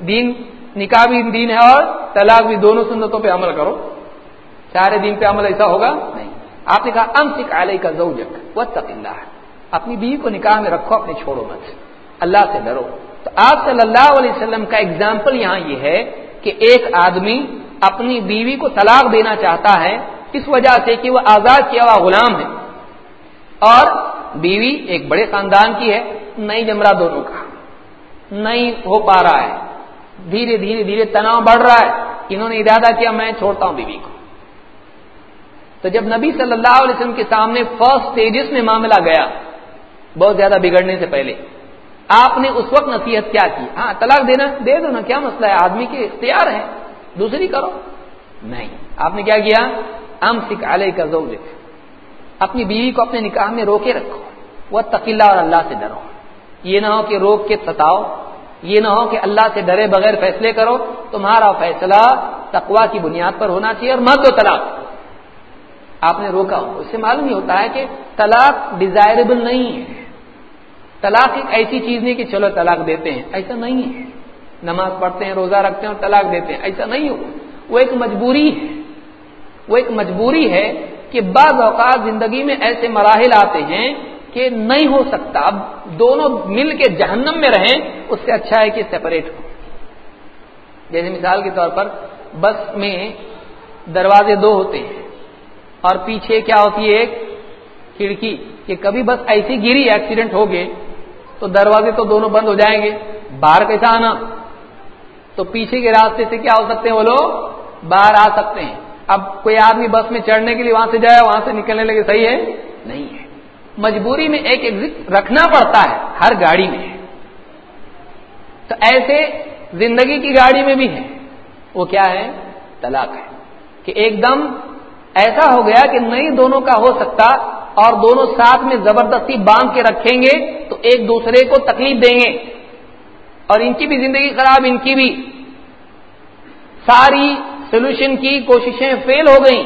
دین، نکاح بھی دین ہے اور طلاق بھی دونوں سنتوں پہ عمل کرو۔ سارے دن پہ عمل ایسا ہوگا؟ نہیں۔ آپ نے کہا ام سکھ علیہ کا زوجک وہ اللہ۔ ہے اپنی بیوی کو نکاح میں رکھو، اپنے چھوڑو مت۔ اللہ سے ڈرو۔ تو آپ صلی اللہ علیہ وسلم کا اگزامپل یہاں یہ ہے کہ ایک آدمی اپنی بیوی کو طلاق دینا چاہتا ہے، اس وجہ سے کہ وہ آزاد کیا ہوا غلام ہے۔ اور بیوی ایک بڑے خاندان کی ہے نہیں جمرا دونوں کا۔ نہیں ہو پا رہا ہے۔ دھیرے دھیرے دھیرے تناؤ بڑھ رہا ہے انہوں نے ارادہ کیا میں چھوڑتا ہوں بیوی کو۔ تو جب نبی صلی اللہ علیہ وسلم کے سامنے فرسٹ اسٹیجز میں معاملہ گیا، بہت زیادہ بگڑنے سے پہلے، آپ نے اس وقت نصیحت کیا کی؟ ہاں طلاق دینا، دے دو نا، کیا مسئلہ ہے؟ آدمی کے اختیار ہے دوسری کرو۔ نہیں، آپ نے کیا کیا؟ ام سکھ علیہ کا زوج اپنی بیوی کو اپنے نکاح میں روکے رکھو۔ وہ تقیلا اور اللہ سے ڈرو۔ یہ نہ ہو کہ روک کے ستاؤ۔ یہ نہ ہو کہ اللہ سے ڈرے بغیر فیصلے کرو، تمہارا فیصلہ تقوا کی بنیاد پر ہونا چاہیے اور مرد و طلاق۔ آپ نے روکا ہو اس سے معلوم ہی ہوتا ہے کہ طلاق ڈیزائربل نہیں ہے۔ طلاق ایک ایسی چیز نہیں کہ چلو طلاق دیتے ہیں، ایسا نہیں ہے۔ نماز پڑھتے ہیں، روزہ رکھتے ہیں اور طلاق دیتے ہیں، ایسا نہیں ہو۔ وہ ایک مجبوری ہے۔ وہ ایک مجبوری ہے کہ بعض اوقات زندگی میں ایسے مراحل آتے ہیں کہ نہیں ہو سکتا۔ اب دونوں مل کے جہنم میں رہیں، اس سے اچھا ہے کہ سیپریٹ ہو۔ جیسے مثال کے طور پر بس میں دروازے دو ہوتے ہیں اور پیچھے کیا ہوتی ہے، ایک کھڑکی کہ کبھی بس ایسی گری ایکسیڈنٹ ہو گئے تو دروازے تو دونوں بند ہو جائیں گے، باہر کیسا آنا؟ تو پیچھے کے راستے سے کیا ہو سکتے ہیں وہ لوگ؟ باہر آ سکتے ہیں۔ اب کوئی آدمی بس میں چڑھنے کے لیے وہاں سے جائے، وہاں سے نکلنے لگے، صحیح ہے؟ نہیں ہے۔ مجبوری میں ایک ایگزٹ رکھنا پڑتا ہے، ہر گاڑی میں۔ تو ایسے زندگی کی گاڑی میں بھی ہے وہ کیا ہے؟ طلاق ہے۔ کہ ایک دم ایسا ہو گیا کہ نہیں دونوں کا ہو سکتا اور دونوں ساتھ میں زبردستی باندھ کے رکھیں گے تو ایک دوسرے کو تکلیف دیں گے۔ اور ان کی بھی زندگی خراب، ان کی بھی۔ ساری سولوشن کی کوششیں فیل ہو گئیں۔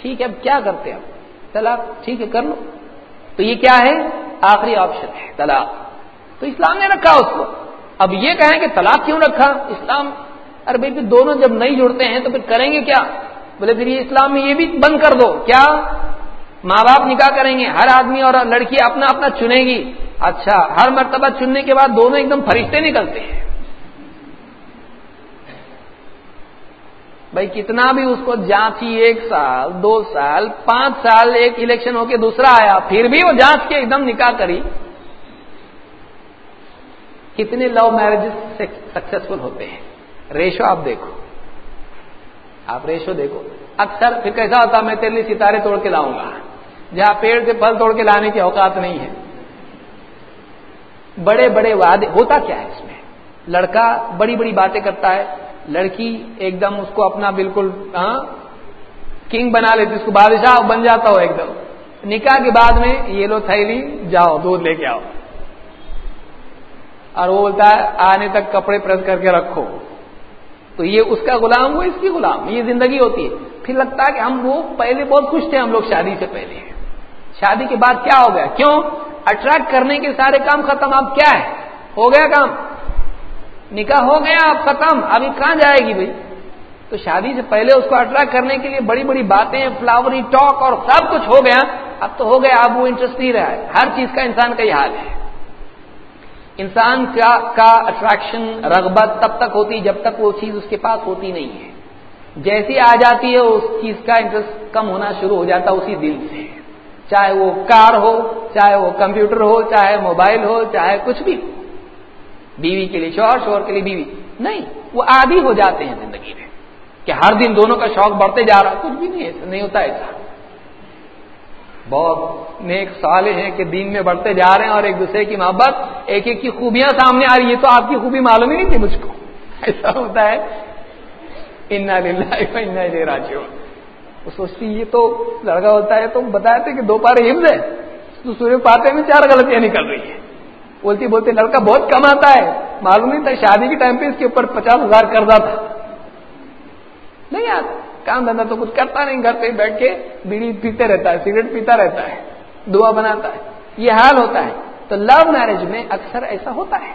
ٹھیک ہے، اب کیا کرتے ہیں طلاق، ٹھیک ہے، کر لو۔ تو یہ کیا ہے؟ آخری آپشن ہے، طلاق۔ تو اسلام نے رکھا اس کو۔ اب یہ کہیں کہ طلاق کیوں رکھا؟ اسلام ارے بھائی پھر دونوں جب نہیں جڑتے ہیں تو پھر کریں گے کیا؟ بولے پھر یہ اسلام میں یہ بھی بند کر دو۔ کیا؟ ماں باپ نکاح کریں گے۔ ہر آدمی اور لڑکی اپنا اپنا چنے گی۔ اچھا ہر مرتبہ چننے کے بعد دونوں ایک دم فرشتے نکلتے ہیں۔ بھائی کتنا بھی اس کو جانچی ایک سال، دو سال، پانچ سال ایک الیکشن ہو کے دوسرا آیا، پھر بھی وہ جانچ کے ایک دم نکاح کری۔ کتنے لو میرجز سکسیسفل ہوتے ہیں۔ ریشو آپ دیکھو۔ آپ ریشو دیکھو۔ اکثر پھر کیسا ہوتا میں تیرے لیے ستارے توڑ کے لاؤں گا۔ جہاں پیڑ سے پھل توڑ کے لانے کی اوقات نہیں ہے بڑے بڑے وعدے، ہوتا کیا ہے اس میں؟ لڑکا بڑی بڑی باتیں کرتا ہے لڑکی ایک دم اس کو اپنا بالکل ہاں کنگ بنا لیتی، اس کو بادشاہ بن جاتا ہو ایک دم۔ نکاح کے بعد میں یہ لو تھیلی، جاؤ، دودھ لے کے آؤ۔ اور وہ بولتا ہے، آنے تک کپڑے پریس کر کے رکھو۔ تو یہ اس کا غلام وہ اس کی غلام، یہ زندگی ہوتی ہے۔ پھر لگتا ہے کہ ہم وہ پہلے بہت خوش تھے، ہم لوگ شادی سے پہلے۔ شادی کے بعد کیا ہو گیا؟ کیوں؟ اٹریکٹ کرنے کے سارے کام ختم، اب کیا ہے؟ ہو گیا کام۔ نکاح ہو گیا، اب ختم، ابھی کہاں جائے گی بھائی؟ تو شادی سے پہلے اس کو اٹریکٹ کرنے کے لیے بڑی بڑی باتیں فلاوری ٹاک اور سب کچھ ہو گیا۔ اب تو ہو گیا، اب وہ انٹرسٹ نہیں رہا ہے۔ ہر چیز کا انسان کا یہ حال ہے۔ انسان کا اٹریکشن رغبت تب تک ہوتی جب تک وہ چیز اس کے پاس ہوتی نہیں ہے۔ جیسی آ جاتی ہے، اس چیز کا انٹرسٹ کم ہونا شروع ہو جاتا اسی دل سے۔ چاہے وہ کار ہو، چاہے وہ کمپیوٹر ہو، چاہے موبائل ہو، چاہے کچھ بھی۔ ہو بیوی کے لیے شوہر شوہر کے لیے بیوی۔ نہیں، وہ عادی ہو جاتے ہیں زندگی میں کہ ہر دن دونوں کا شوق بڑھتے جا رہا، کچھ بھی نہیں نہیں ہوتا، ایسا۔ بہت نیک سالے ہیں کہ دین میں بڑھتے جا رہے ہیں اور ایک دوسرے کی محبت، ایک ایک کی خوبیاں سامنے آ رہی ہیں، تو آپ کی خوبی معلوم ہی نہیں تھی مجھ کو۔ ایسا ہوتا ہے۔ انا للہ راجی وہ سوچتی یہ تو لڑکا ہوتا ہے، تو بتایا تھا کہ دو پارے حفظ ہے تو سورج پاتے میں چار غلطیاں نکل رہی ہیں۔ بولتی بولتے لڑکا بہت کم آتا ہے۔ معلوم نہیں تھا شادی کے ٹائم پہ اس کے اوپر پچاس ہزار قرضہ تھا۔ نہیں یار کام دھندا تو کچھ کرتا نہیں، گھر پہ بیٹھ کے بیڑی پیتے رہتا ہے، سگریٹ پیتا رہتا ہے، دعا بناتا ہے۔ یہ حال ہوتا ہے۔ تو لو میرج میں اکثر ایسا ہوتا ہے۔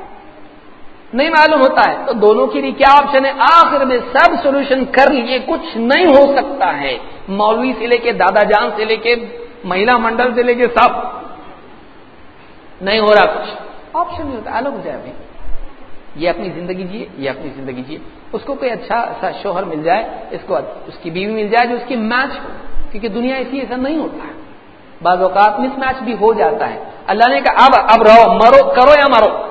نہیں معلوم ہوتا ہے۔ تو دونوں کے لیے کیا آپشن ہے؟ آخر میں سب سولوشن کر لیے کچھ نہیں ہو سکتا ہے۔ مولوی سے لے کے دادا جان سے لے کے، مہیلا منڈل سے لے کے سب۔ نہیں ہو رہا کچھ۔ آپشن نہیں ہوتا، الگ ہو جائے ابھی۔ یہ اپنی زندگی جیے، یہ اپنی زندگی جیے۔ اس کو کوئی اچھا سا شوہر مل جائے، اس کو اس کی بیوی مل جائے جو اس کی میچ ہو۔ کیونکہ دنیا اسی ایسا نہیں ہوتا۔ ہے بعض اوقات مس میچ بھی ہو جاتا ہے۔ اللہ نے کہا، اب اب رہو، مرو، کرو یا مرو۔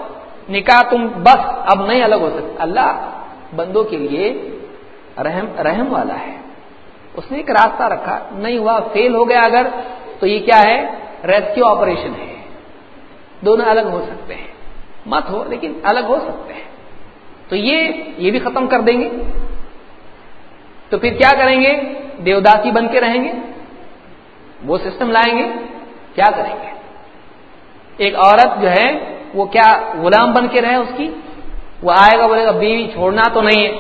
نکاح تم بس، اب نہیں الگ ہو سکتے اللہ بندوں کے لیے رحم رحم والا ہے۔ اس نے ایک راستہ رکھا، نہیں ہوا فیل ہو گیا اگر، تو یہ کیا ہے؟ ریسکیو آپریشن ہے۔ دونوں الگ ہو سکتے ہیں۔ مت ہو، لیکن الگ ہو سکتے ہیں۔ تو یہ یہ بھی ختم کر دیں گے۔ تو پھر کیا کریں گے؟ دیوداسی بن کے رہیں گے۔ وہ سسٹم لائیں گے۔ کیا کریں گے؟ ایک عورت جو ہے، وہ کیا غلام بن کے رہے اس کی؟ وہ آئے گا، بولے گا، بیوی چھوڑنا تو نہیں ہے۔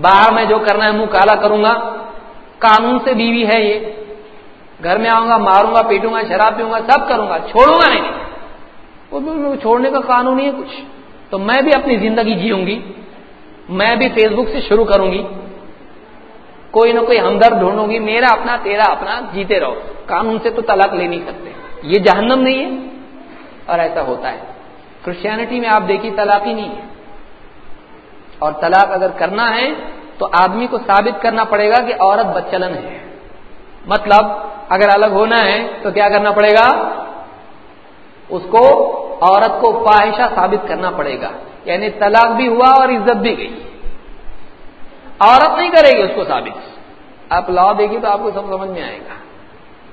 باہر میں جو کرنا ہے، منہ کالا کروں گا۔ قانون سے بیوی ہے یہ۔ گھر میں آؤں گا، ماروں گا، پیٹوں گا، شراب پیوں گا، سب کروں گا، چھوڑوں گا نہیں۔ وہ چھوڑنے کا قانون نہیں ہے کچھ۔ تو میں بھی اپنی زندگی جیوں گی، میں بھی فیس بک سے شروع کروں گی۔ کوئی نہ کوئی ہمدرد ڈھونڈوں گی، میرا اپنا، تیرا اپنا، جیتے رہو۔ قانون سے تو طلاق لے نہیں سکتے۔ یہ جہنم نہیں ہے۔ اور ایسا ہوتا ہے۔ کرسچینٹی میں آپ دیکھیے، طلاق ہی نہیں ہے۔ اور طلاق اگر کرنا ہے، تو آدمی کو ثابت کرنا پڑے گا کہ عورت بچلن ہے۔ مطلب اگر الگ ہونا ہے تو کیا کرنا پڑے گا؟ اس کو عورت کو فاہشہ ثابت کرنا پڑے گا۔ یعنی طلاق بھی ہوا اور عزت بھی گئی۔ عورت نہیں کرے گی اس کو ثابت۔ آپ لا دیکھیے تو آپ کو سب سمجھ میں آئے گا۔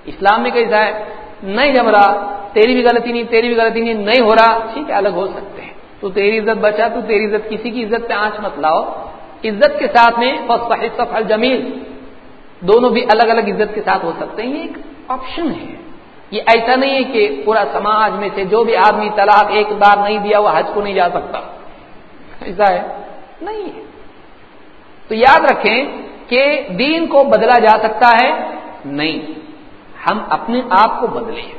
اسلام میں کیسا ہے؟ نہیں جم رہا۔ تیری بھی غلطی نہیں، تیری بھی غلطی نہیں نہیں ہو رہا۔ ٹھیک ہے، الگ ہو سکتے ہیں۔ تو تیری عزت بچا، تو تیری عزت کسی کی عزت پہ آنچ مت لاؤ۔ عزت کے ساتھ میں فصل جمیل دونوں بھی الگ الگ عزت کے ساتھ ہو سکتے ہیں، یہ ایک آپشن ہے۔ یہ ایسا نہیں ہے کہ پورا سماج میں سے جو بھی آدمی طلاق ایک بار نہیں دیا، وہ حج کو نہیں جا سکتا۔ ایسا ہے؟ نہیں ہے۔ تو یاد رکھیں کہ دین کو بدلا جا سکتا ہے؟ نہیں۔ ہم اپنے آپ کو بدلیں۔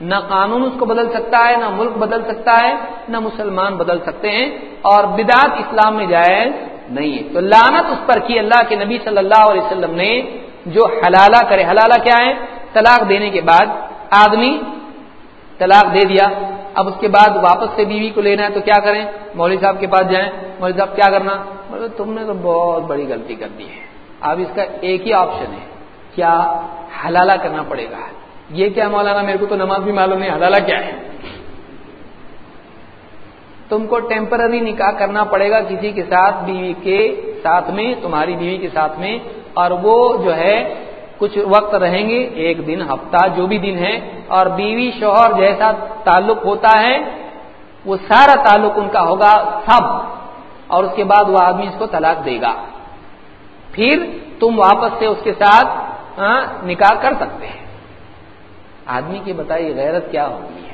نہ قانون اس کو بدل سکتا ہے، نہ ملک بدل سکتا ہے، نہ مسلمان بدل سکتے ہیں۔ اور بدعت اسلام میں جائز نہیں ہے۔ تو لانت اس پر کی اللہ کے نبی صلی اللہ علیہ وسلم نے جو حلالہ کرے، حلالہ کیا ہے؟ طلاق دینے کے بعد آدمی طلاق دے دیا۔ اب اس کے بعد واپس سے بیوی کو لینا ہے تو کیا کریں؟ مولوی صاحب کے پاس جائیں۔ مولوی صاحب کیا کرنا؟ مطلب تم نے تو بہت بڑی غلطی کر دی ہے۔ اب اس کا ایک ہی آپشن ہے۔ کیا حلالہ کرنا پڑے گا؟ یہ کیا مولانا، میرے کو تو نماز بھی معلوم نہیں، حلالہ کیا ہے؟ تم کو ٹیمپرری نکاح کرنا پڑے گا کسی کے ساتھ بیوی کے ساتھ میں، تمہاری بیوی کے ساتھ میں، اور وہ جو ہے، کچھ وقت رہیں گے، ایک دن، ہفتہ، جو بھی دن ہے، اور بیوی شوہر جیسا تعلق ہوتا ہے، وہ سارا تعلق ان کا ہوگا سب، اور اس کے بعد وہ آدمی اس کو طلاق دے گا۔ پھر تم واپس سے اس کے ساتھ نکاح کر سکتے ہیں۔ آدمی کی بتائیے غیرت کیا ہوگی؟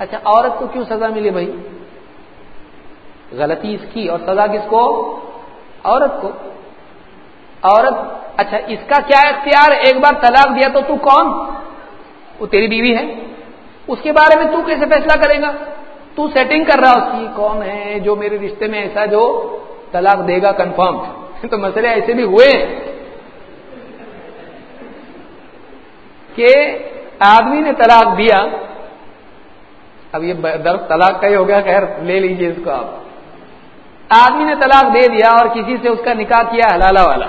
اچھا عورت کو کیوں سزا ملی بھائی؟ غلطی اس کی اور سزا کس کو؟ عورت کو۔ عورت اچھا اس کا کیا اختیار؟ ایک بار طلاق دیا تو تو کون؟ وہ تیری بیوی ہے۔ اس کے بارے میں تو کیسے فیصلہ کرے گا؟ تو سیٹنگ کر رہا اس کی، کون ہے جو میرے رشتے میں ایسا جو طلاق دے گا کنفرم تو مسئلے ایسے بھی ہوئے کہ آدمی نے طلاق دیا اب یہ درد طلاق کا ہی ہو گیا، خیر لے لیجیے اس کو آپ۔ آدمی نے طلاق دے دیا اور کسی سے اس کا نکاح کیا حلالہ والا۔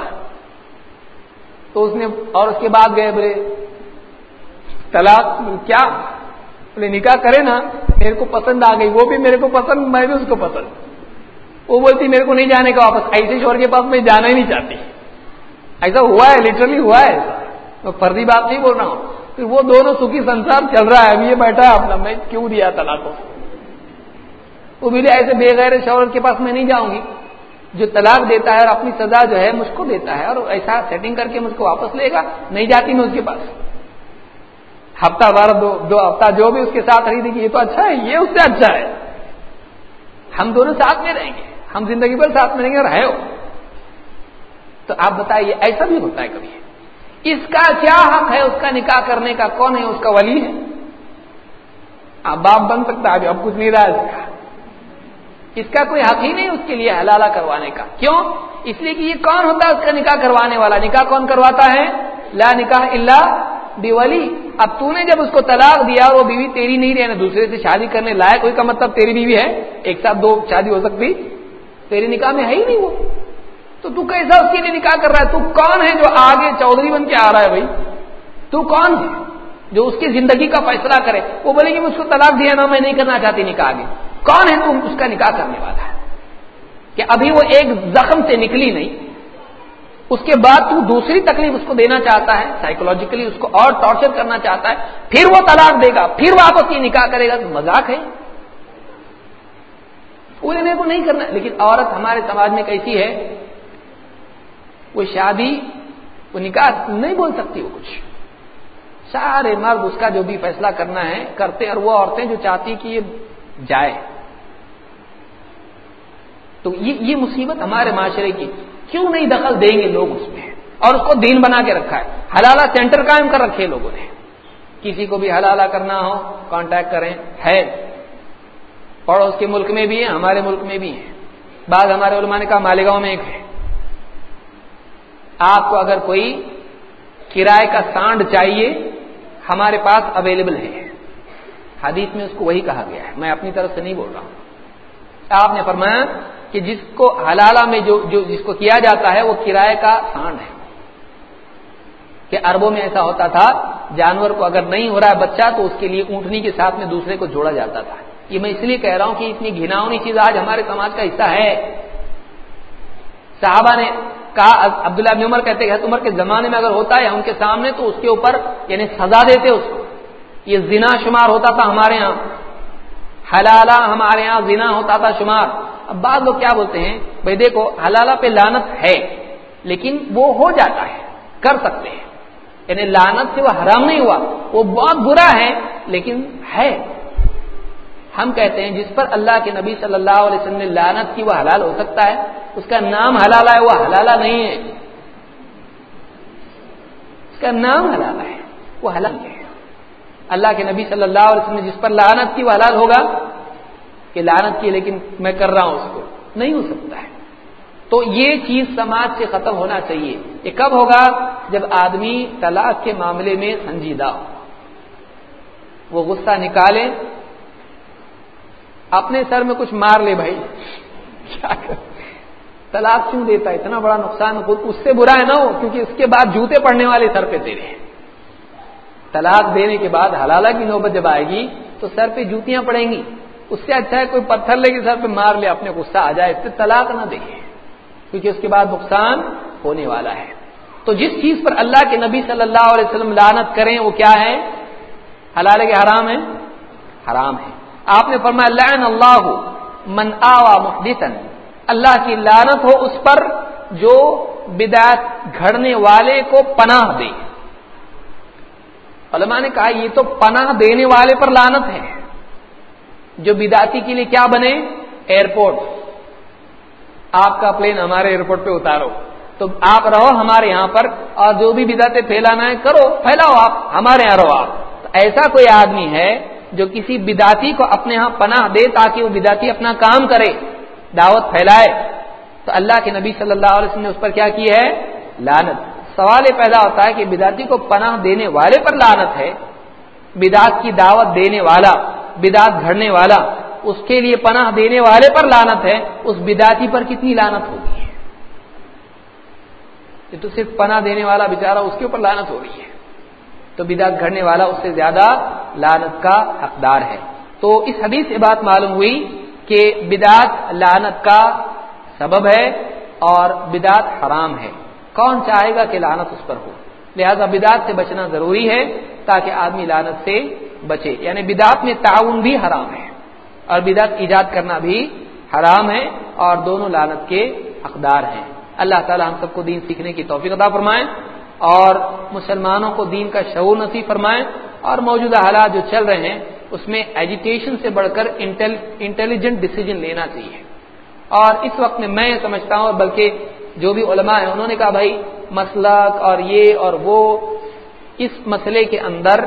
تو اس نے اور اس کے بعد گئے بولے، طلاق کیا؟ بولے، نکاح کرے نا، میرے کو پسند آ گئی، وہ بھی میرے کو پسند، میں بھی اس کو پسند۔ وہ بولتی، میرے کو نہیں جانے کا واپس، ایسے شور کے پاس میں جانا ہی نہیں چاہتی۔ ایسا ہوا ہے لٹرلی ہوا ہے۔ ایسا میں فرضی بات نہیں بول رہا ہوں۔ پھر وہ دونوں سکھی سنسار چل رہا ہے ابھی یہ بیٹھا ہے اپنا، میں کیوں دیا طلاق کو؟ وہ بھی ایسے بے غیر شور کے پاس میں نہیں جاؤں گی۔ جو طلاق دیتا ہے اور اپنی سزا جو ہے، مجھ کو دیتا ہے اور ایسا سیٹنگ کر کے مجھ کو واپس لے گا، نہیں جاتی میں اس کے پاس۔ ہفتہ بار دو دو ہفتہ جو بھی اس کے ساتھ رہی تھی کہ یہ تو اچھا ہے، یہ اس سے اچھا ہے۔ ہم دونوں ساتھ میں رہیں گے، ہم زندگی بھر ساتھ میں رہیں گے اور ہے تو آپ بتائیے، ایسا بھی ہوتا ہے کبھی؟ اس کا کیا حق ہے اس کا نکاح کرنے کا؟ کون ہے اس کا ولی ہے؟ آپ باپ بن سکتا ہے اب کچھ نہیں رہا اس کا۔ اس کا کوئی حق ہی نہیں اس کے لیے حلالہ کروانے کا۔ کیوں؟ اس لیے کہ یہ کون ہوتا ہے اس کا نکاح کروانے والا؟ نکاح کون کرواتا ہے؟ لا نکاح اللہ بیولی اب تو نے جب اس کو طلاق دیا اور وہ بیوی تیری نہیں رہنا دوسرے سے شادی کرنے لائق، کوئی کا مطلب تیری بیوی ہے؟ ایک ساتھ دو شادی ہو سکتی تیری نکاح میں ہے ہی نہیں وہ۔ تو تو کیسا اس کے لیے نکاح کر رہا ہے، تو کون ہے جو آگے چودھری بن کے آ رہا ہے بھائی؟ تو کون ہے جو اس کی زندگی کا فیصلہ کرے؟ وہ بولے کہ مجھ کو طلاق دیا نا، میں نہیں کرنا چاہتی نکاح آگے۔ کون ہے تم اس کا نکاح کرنے والا ہے؟ کہ ابھی وہ ایک زخم سے نکلی نہیں، اس کے بعد تو دوسری تکلیف اس کو دینا چاہتا ہے سائیکولوجیکلی اس کو اور ٹارچر کرنا چاہتا ہے، پھر وہ طلاق دے گا، پھر واپس یہ نکاح کرے گا، تو مذاق ہے۔ وہ لینے کو نہیں کرنا، لیکن عورت ہمارے سماج میں کیسی ہے؟ وہ شادی وہ نکاح، نہیں بول سکتی وہ کچھ۔ سارے مرد اس کا جو بھی فیصلہ کرنا ہے، کرتے اور وہ عورتیں جو چاہتی کہ یہ جائے۔ تو یہ یہ مصیبت ہمارے معاشرے کی کیوں نہیں دخل دیں گے لوگ اس میں؟ اور اس کو دین بنا کے رکھا ہے۔ حلالہ سینٹر قائم کر رکھے لوگوں نے۔ کسی کو بھی حلالہ کرنا ہو کانٹیکٹ کریں۔ ہے۔ پڑوس کے ملک میں بھی ہے ہمارے ملک میں بھی ہے بعض ہمارے علماء نے کہا، مالیگاؤں میں ایک ہے۔ آپ کو اگر کوئی کرائے کا سانڈ چاہیے، ہمارے پاس اویلیبل ہے۔ حدیث میں اس کو وہی کہا گیا ہے۔ میں اپنی طرف سے نہیں بول رہا ہوں۔ آپ نے فرمایا کہ جس کو حلالہ میں جو جو جس کو کیا جاتا ہے، وہ کرائے کا سانڈ ہے۔ کہ اربوں میں ایسا ہوتا تھا، جانور کو اگر نہیں ہو رہا ہے بچہ، تو اس کے لیے اونٹنی کے ساتھ میں دوسرے کو جوڑا جاتا تھا۔ یہ میں اس لیے کہہ رہا ہوں کہ اتنی گھناؤنی چیز آج ہمارے سماج کا حصہ ہے۔ صحابہ نے کہا، عبداللہ ابن عمر کہتے ہیں عمر کے زمانے میں اگر ہوتا ہے ان کے سامنے تو اس کے اوپر یعنی سزا دیتے اس کو۔ یہ زنا شمار ہوتا تھا ہمارے یہاں حلالہ ہمارے یہاں زنا ہوتا تھا شمار۔ اب بعض لوگ کیا بولتے ہیں، بھائی دیکھو، حلالہ پہ لانت ہے، لیکن وہ ہو جاتا ہے، کر سکتے ہیں۔ یعنی لانت سے وہ حرام نہیں ہوا۔ وہ بہت برا ہے، لیکن ہے۔ ہم کہتے ہیں جس پر اللہ کے نبی صلی اللہ علیہ وسلم نے لانت کی، وہ حلال ہو سکتا ہے۔ اس کا نام حلالہ ہے وہ حلالہ نہیں ہے۔ اس کا نام حلالہ ہے، وہ حلال ہے۔ اللہ کے نبی صلی اللہ علیہ وسلم نے جس پر لانت کی، وہ حلال ہوگا؟ کہ لانت کی، لیکن میں کر رہا ہوں اس کو۔ نہیں ہو سکتا ہے۔ تو یہ چیز سماج سے ختم ہونا چاہیے۔ یہ کب ہوگا؟ جب آدمی طلاق کے معاملے میں سنجیدہ ہو۔ وہ غصہ نکالے اپنے سر میں کچھ مار لے بھائی۔ کیا کر طلاق کیوں دیتا ہے؟ اتنا بڑا نقصان اس سے برا ہے نا وہ، کیونکہ اس کے بعد جوتے پڑنے والے سر پہ تیرے ہیں۔ طلاق دینے کے بعد حلالہ کی نوبت جب آئے گی، تو سر پہ جوتیاں پڑیں گی۔ اس سے اچھا ہے کوئی پتھر لے کے سر پہ مار لے، اپنے غصہ آ جائے۔ اس سے طلاق نہ دے۔ کیونکہ اس کے بعد نقصان ہونے والا ہے۔ تو جس چیز پر اللہ کے نبی صلی اللہ علیہ وسلم لانت کریں، وہ کیا ہے؟ حلال کے حرام ہے حرام ہے آپ نے فرمایا، لعن اللہ من آوا محدثا۔ اللہ کی لانت ہو اس پر جو بدعت گھڑنے والے کو پناہ دے۔ علماء نے کہا، یہ تو پناہ دینے والے پر لانت ہے۔ جو بداتی کے لیے کیا بنے؟ ایئرپورٹ۔ آپ کا پلین ہمارے ایئرپورٹ پہ اتارو۔ تو آپ رہو ہمارے یہاں پر اور جو بھی بدعتیں پھیلانا ہے کرو، پھیلاؤ آپ، ہمارے یہاں رہو آپ۔ ایسا کوئی آدمی ہے جو کسی بداتی کو اپنے یہاں پناہ دے تاکہ وہ بداتی اپنا کام کرے، دعوت پھیلائے۔ تو اللہ کے نبی صلی اللہ علیہ وسلم نے اس پر کیا کی ہے؟ لانت سوال یہ پیدا ہوتا ہے کہ بداتی کو پناہ دینے والے پر لانت ہے، بدعت کی دعوت دینے والا، بدعت گھڑنے والا، اس کے لیے پناہ دینے والے پر لانت ہے، اس بداتی پر کتنی لانت ہوگی؟ یہ تو صرف پناہ دینے والا بےچارا اس کے اوپر لانت ہو رہی ہے۔ تو بدعت گھڑنے والا اس سے زیادہ لانت کا حقدار ہے۔ تو اس حدیث سے بات معلوم ہوئی کہ بدعت لانت کا سبب ہے اور بدعت حرام ہے۔ کون چاہے گا کہ لانت اس پر ہو؟ لہذا بدعت سے بچنا ضروری ہے تاکہ آدمی لانت سے بچے۔ یعنی بدعت میں تعاون بھی حرام ہے اور بدعت ایجاد کرنا بھی حرام ہے اور دونوں لانت کے حقدار ہیں۔ اللہ تعالی ہم سب کو دین سیکھنے کی توفیق عطا فرمائیں اور مسلمانوں کو دین کا شعور نصیب فرمائیں اور موجودہ حالات جو چل رہے ہیں، اس میں ایجوکیشن سے بڑھ کر انٹیلیجنٹ ڈسیزن لینا چاہیے۔ اور اس وقت میں میں سمجھتا ہوں، بلکہ جو بھی علماء ہیں، انہوں نے کہا، بھائی، مسلک اور یہ اور وہ، اس مسئلے کے اندر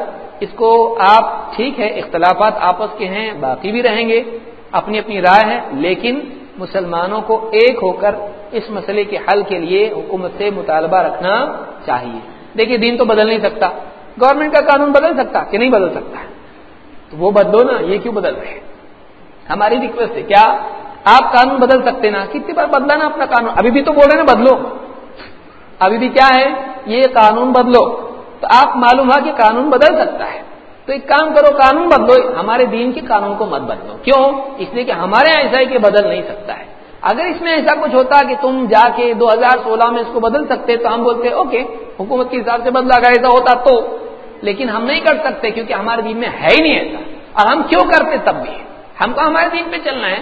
اس کو آپ ٹھیک ہے، اختلافات آپس کے ہیں، باقی بھی رہیں گے، اپنی اپنی رائے ہے، لیکن مسلمانوں کو ایک ہو کر اس مسئلے کے حل کے لیے حکومت سے مطالبہ رکھنا چاہیے۔ دیکھیے، دین تو بدل نہیں سکتا۔ گورنمنٹ کا قانون بدل سکتا کہ نہیں بدل سکتا؟ تو وہ بدلو نا، یہ کیوں بدل رہے ہماری ریکویسٹ ہے، کیا آپ قانون بدل سکتے نا؟ کتنی بار بدلا نا اپنا قانون؟ ابھی بھی تو بول رہے نا، بدلو۔ ابھی بھی کیا ہے؟ یہ قانون بدلو۔ تو آپ معلوم ہوا کہ قانون بدل سکتا ہے۔ تو ایک کام کرو، قانون بدلو۔ ہمارے دین کے قانون کو مت بدلو۔ کیوں؟ اس لیے کہ ہمارے یہاں ایسا ہے کہ بدل نہیں سکتا ہے۔ اگر اس میں ایسا کچھ ہوتا کہ تم جا کے دو ہزار سولہ میں اس کو بدل سکتے تو ہم بولتے، اوکے، حکومت کے حساب سے بدلا اگر ایسا ہوتا تو۔ لیکن ہم نہیں کر سکتے کیونکہ ہمارے دین میں ہے ہی نہیں ایسا۔ اور ہم کیوں کرتے تب بھی؟ ہم کو ہمارے دین پہ چلنا ہے۔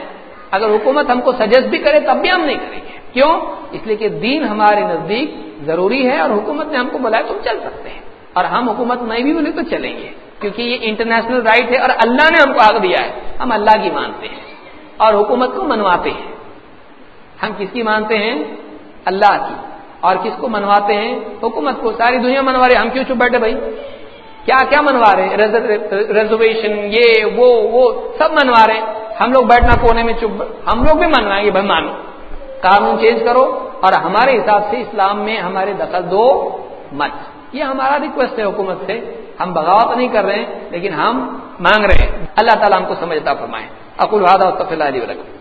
اگر حکومت ہم کو سجیسٹ بھی کرے تب بھی ہم نہیں کریں گے۔ کیوں؟ اس لیے کہ دین ہمارے نزدیک ضروری ہے اور حکومت نے ہم کو بلایا تم چل سکتے ہیں۔ اور ہم حکومت نہیں بھی بولے تو چلیں گے۔ کیونکہ یہ انٹرنیشنل رائٹ ہے اور اللہ نے ہم کو حق دیا ہے۔ ہم اللہ کی مانتے ہیں۔ اور حکومت کو منواتے ہیں۔ ہم کس کی مانتے ہیں؟ اللہ کی۔ اور کس کو منواتے ہیں؟ حکومت کو۔ ساری دنیا منوا رہے ہم کیوں چپ بیٹھے بھائی؟ کیا کیا منوا رہے ہیں؟ ریزرویشن، یہ، وہ وہ، سب منوا رہے ہیں۔ ہم لوگ بیٹھنا کونے میں چپ ہم لوگ بھی منوائیں گے بھائی، مانو۔ قانون چینج کرو اور ہمارے حساب سے اسلام میں ہمارے دخل دو مت۔ یہ ہمارا ریکویسٹ ہے حکومت سے۔ ہم بغاوت نہیں کر رہے ہیں، لیکن ہم مانگ رہے ہیں۔ اللہ تعالیٰ ہم کو سمجھتا فرمائے۔ اکول وادہ علی ورکم